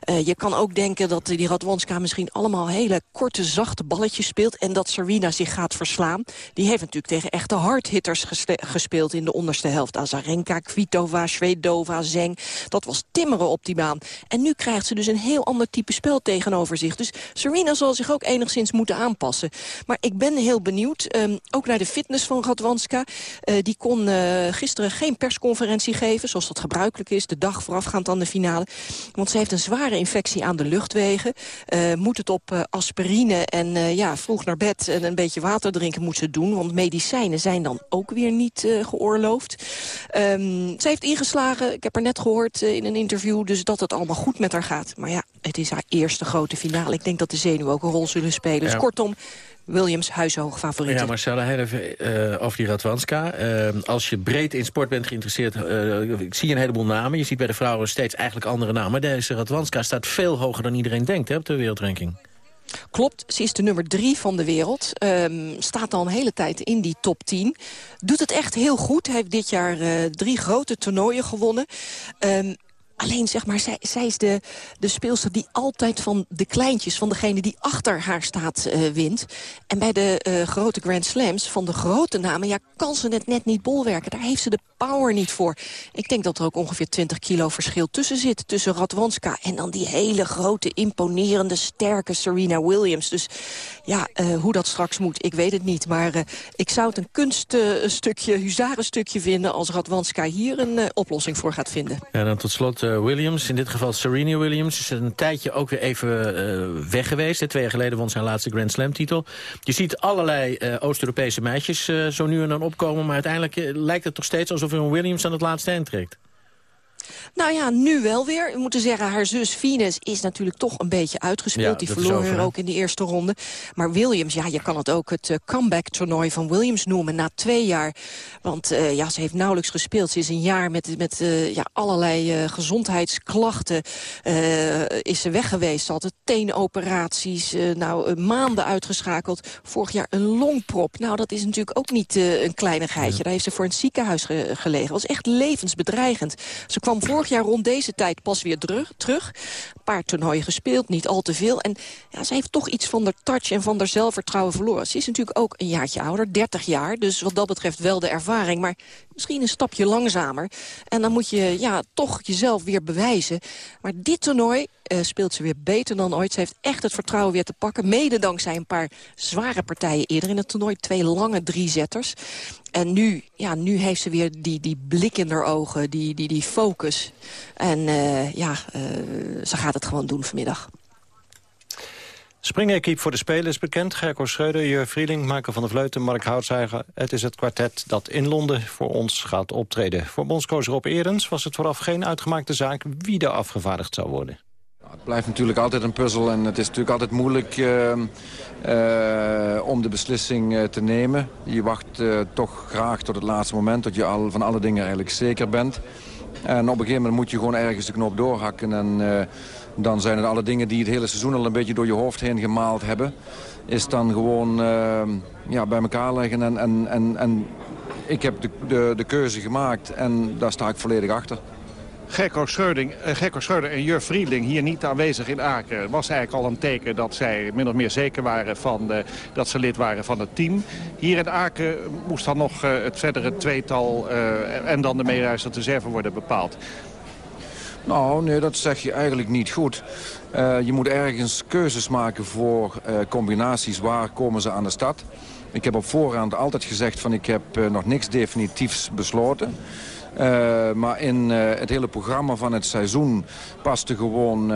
Eh, je kan ook denken dat die Radwanska misschien allemaal hele korte, zachte balletjes speelt. En dat Serena zich gaat verslaan. Die heeft natuurlijk tegen echte hardhitters gespeeld in de onderste helft. Azarenka, Kvitova, Shvedova, Zeng. Dat was timmeren op die baan. En nu krijgt ze dus een heel ander type spel tegenover zich. Dus Serena zal zich ook enigszins moeten aanpassen. Maar ik ben heel benieuwd, ehm, ook naar de fitness van Radwanska. Eh, die kon eh, gisteren geen persconferentie geven, zoals dat gebruikelijk is. De dag voorafgaand aan de finale. Want ze heeft een zware infectie aan de luchtwegen. Eh, moet het op aspirine en ja, vroeg naar bed en een beetje water drinken moet ze doen. Want medicijnen zijn dan ook weer niet geoorloofd. Ehm, ze heeft ingeslagen, ik heb haar net gehoord eh, in een interview... dus dat het allemaal goed met haar gaat. Maar ja, het is haar eerste grote finale. Ik denk dat de zenuwen ook een rol zullen spelen. Dus Ja. kortom, Williams huishoog favoriet. Ja, Marcella, even eh, over die Radwanska. Eh, als je breed in sport bent geïnteresseerd, eh, ik zie een heleboel namen. Je ziet bij de vrouwen steeds eigenlijk andere namen. Maar deze Radwanska staat veel hoger dan iedereen denkt hè, op de wereldranking. Klopt, ze is de nummer drie van de wereld. Ehm, staat al een hele tijd in die top 10. Doet het echt heel goed. Hij heeft dit jaar drie grote toernooien gewonnen. Ehm, Alleen, zeg maar, zij, zij is de, de speelster die altijd van de kleintjes... van degene die achter haar staat, eh, wint. En bij de eh, grote Grand Slams van de grote namen... ja, kan ze het net niet bolwerken. Daar heeft ze de power niet voor. Ik denk dat er ook ongeveer 20 kilo verschil tussen zit. Tussen Radwanska en dan die hele grote, imponerende, sterke Serena Williams. Dus ja, eh, hoe dat straks moet, ik weet het niet. Maar ik zou het een kunststukje, huzarenstukje vinden... als Radwanska hier een oplossing voor gaat vinden. En dan tot slot eh, Williams, in dit geval Serena Williams... is een tijdje ook weer even eh, weg geweest. Twee jaar geleden won zijn laatste Grand Slam titel. Je ziet allerlei eh, Oost-Europese meisjes zo nu en dan opkomen... maar uiteindelijk lijkt het toch steeds alsof een Williams aan het laatste eind trekt. Nou ja, nu wel weer. We moeten zeggen, haar zus Venus is natuurlijk toch een beetje uitgespeeld. Ja, Die verloor haar ook in de eerste ronde. Maar Williams, ja, je kan het ook het eh, comeback-toernooi van Williams noemen na twee jaar. Want eh, ja, ze heeft nauwelijks gespeeld. Ze is een jaar met, met eh, ja, allerlei gezondheidsklachten is ze weg geweest. Ze had het teenoperaties, nou, maanden uitgeschakeld. Vorig jaar een longprop. Nou, dat is natuurlijk ook niet een kleinigheidje. Daar heeft ze voor een ziekenhuis ge- gelegen. Dat was echt levensbedreigend. Ze kwam vorig jaar rond deze tijd pas weer terug. terug. Een paar toernooien gespeeld, niet al te veel. En ja, ze heeft toch iets van de touch en van haar zelfvertrouwen verloren. Ze is natuurlijk ook een jaartje ouder, 30 jaar. Dus wat dat betreft wel de ervaring. Maar misschien een stapje langzamer. En dan moet je ja, toch jezelf weer bewijzen. Maar dit toernooi eh, speelt ze weer beter dan ooit. Ze heeft echt het vertrouwen weer te pakken. Mede dankzij een paar zware partijen eerder in het toernooi. Twee lange drie-zetters. En nu, ja, nu heeft ze weer die, die blik in haar ogen, die, die, die focus. En uh, ja, uh, ze gaat het gewoon doen vanmiddag. Springequipe voor de Spelen is bekend. Gerko Schreuder, Jur Vrieling, Michael van der Vleuten, Mark Houtzeiger. Het is het kwartet dat in Londen voor ons gaat optreden. Voor bondscoach Rob Erens was het vooraf geen uitgemaakte zaak... wie er afgevaardigd zou worden. Het blijft natuurlijk altijd een puzzel en het is natuurlijk altijd moeilijk uh, uh, om de beslissing uh, te nemen. Je wacht toch graag tot het laatste moment, tot je al, van alle dingen eigenlijk zeker bent. En op een gegeven moment moet je gewoon ergens de knop doorhakken en dan zijn het alle dingen die het hele seizoen al een beetje door je hoofd heen gemaald hebben. Is dan gewoon uh, ja, bij elkaar leggen en, en, en, en ik heb de, de, de keuze gemaakt en daar sta ik volledig achter. Gekko Schreuder, uh, Gekko Schreuder en Jur Vriending hier niet aanwezig in Aken... was eigenlijk al een teken dat zij min of meer zeker waren van de, dat ze lid waren van het team. Hier in Aken moest dan nog het verdere tweetal en dan de meereis tot reserve worden bepaald. Nou, nee, dat zeg je eigenlijk niet goed. Uh, je moet ergens keuzes maken voor uh, combinaties. Waar komen ze aan de stad? Ik heb op voorhand altijd gezegd van ik heb uh, nog niks definitiefs besloten. Maar in het hele programma van het seizoen paste gewoon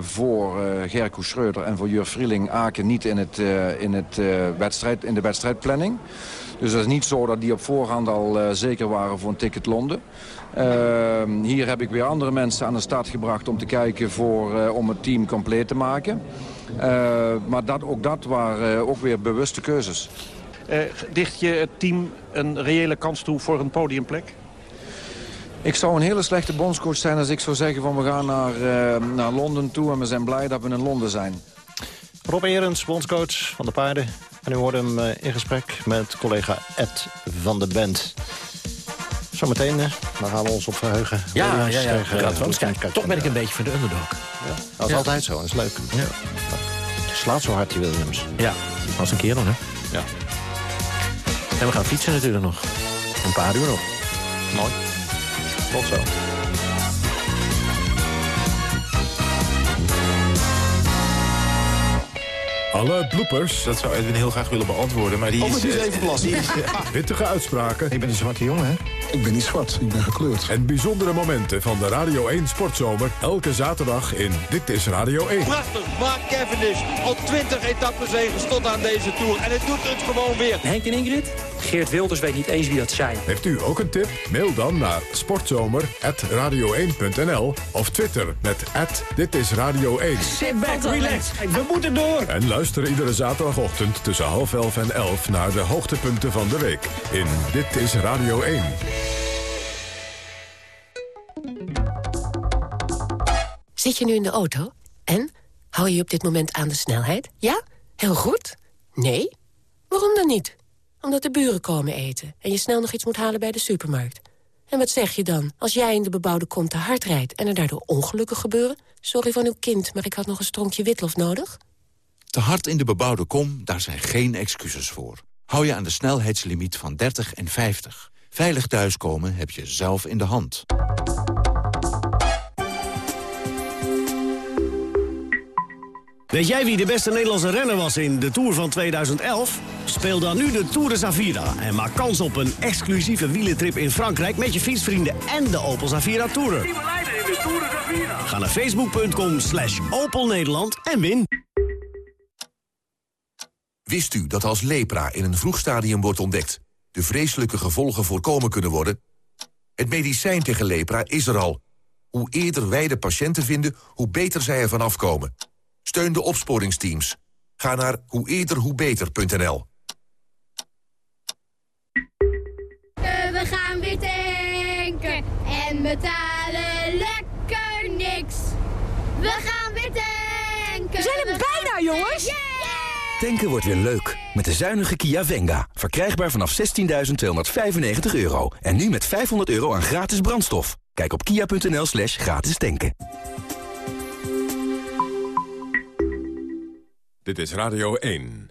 voor Gerko Schreuder en voor Jur Vrieling Aken niet in, het, in, het, wedstrijd, in de wedstrijdplanning. Dus het is niet zo dat die op voorhand al zeker waren voor een ticket Londen. Uh, hier heb ik weer andere mensen aan de start gebracht om te kijken voor, uh, om het team compleet te maken. Uh, maar dat, ook dat waren ook weer bewuste keuzes. dicht je het team een reële kans toe voor een podiumplek? Ik zou een hele slechte bondscoach zijn als ik zou zeggen van we gaan naar, naar Londen toe en we zijn blij dat we in Londen zijn. Rob Erens, bondscoach van de paarden. En u hoorde hem in gesprek met collega Ed van de Bent. Zometeen, dan gaan we ons op verheugen. Ja, ja, ja. Tegen, kijk, toch ben ik een beetje voor de underdog. Ja. Dat is altijd zo, dat is leuk. Ja. Slaat zo hard, die Williams. Ja, als een keer nog, hè? Ja. En we gaan fietsen natuurlijk nog. Een paar uur nog. Mooi. Tot zo. Alle bloepers. Dat zou Edwin heel graag willen beantwoorden, maar die oh, is... Oh, is even plassen. Wittige uitspraken. Ik ben een zwarte jongen, hè? Ik ben niet zwart, ik ben gekleurd. En bijzondere momenten van de Radio 1 Sportzomer. Elke zaterdag in Dit is Radio 1. Prachtig, Mark Cavendish. Al 20 etappes heen stond aan deze Tour. En het doet het gewoon weer. Henk en Ingrid? Geert Wilders weet niet eens wie dat zijn. Heeft u ook een tip? Mail dan naar sportzomer.radio1.nl of Twitter met Dit is Radio 1. Sit back, relax. We moeten door. En luister iedere zaterdagochtend tussen half elf en elf naar de hoogtepunten van de week in Dit is Radio 1. Zit je nu in de auto? En? Hou je op dit moment aan de snelheid? Ja? Heel goed? Nee? Waarom dan niet? Omdat de buren komen eten en je snel nog iets moet halen bij de supermarkt. En wat zeg je dan als jij in de bebouwde kom te hard rijdt... en er daardoor ongelukken gebeuren? Sorry van uw kind, maar ik had nog een stronkje witlof nodig. Te hard in de bebouwde kom, daar zijn geen excuses voor. Hou je aan de snelheidslimiet van 30 en 50. Veilig thuiskomen heb je zelf in de hand. Weet jij wie de beste Nederlandse renner was in de Tour van 2011? Speel dan nu de Tour de Zavira en maak kans op een exclusieve wielentrip in Frankrijk... met je fietsvrienden en de Opel Zavira Tourer. Ga naar facebook.com slash Opel Nederland en win. Wist u dat als lepra in een vroeg stadium wordt ontdekt... de vreselijke gevolgen voorkomen kunnen worden? Het medicijn tegen lepra is er al. Hoe eerder wij de patiënten vinden, hoe beter zij ervan afkomen... Steun de opsporingsteams. Ga naar hoe eerder hoe beter.nl. We gaan weer tanken en betalen lekker niks. We gaan weer tanken. We zijn er bijna, jongens. Tanken wordt weer leuk. Met de zuinige Kia Venga. Verkrijgbaar vanaf 16.295 euro. En nu met 500 euro aan gratis brandstof. Kijk op kia.nl slash gratis tanken. Dit is Radio 1.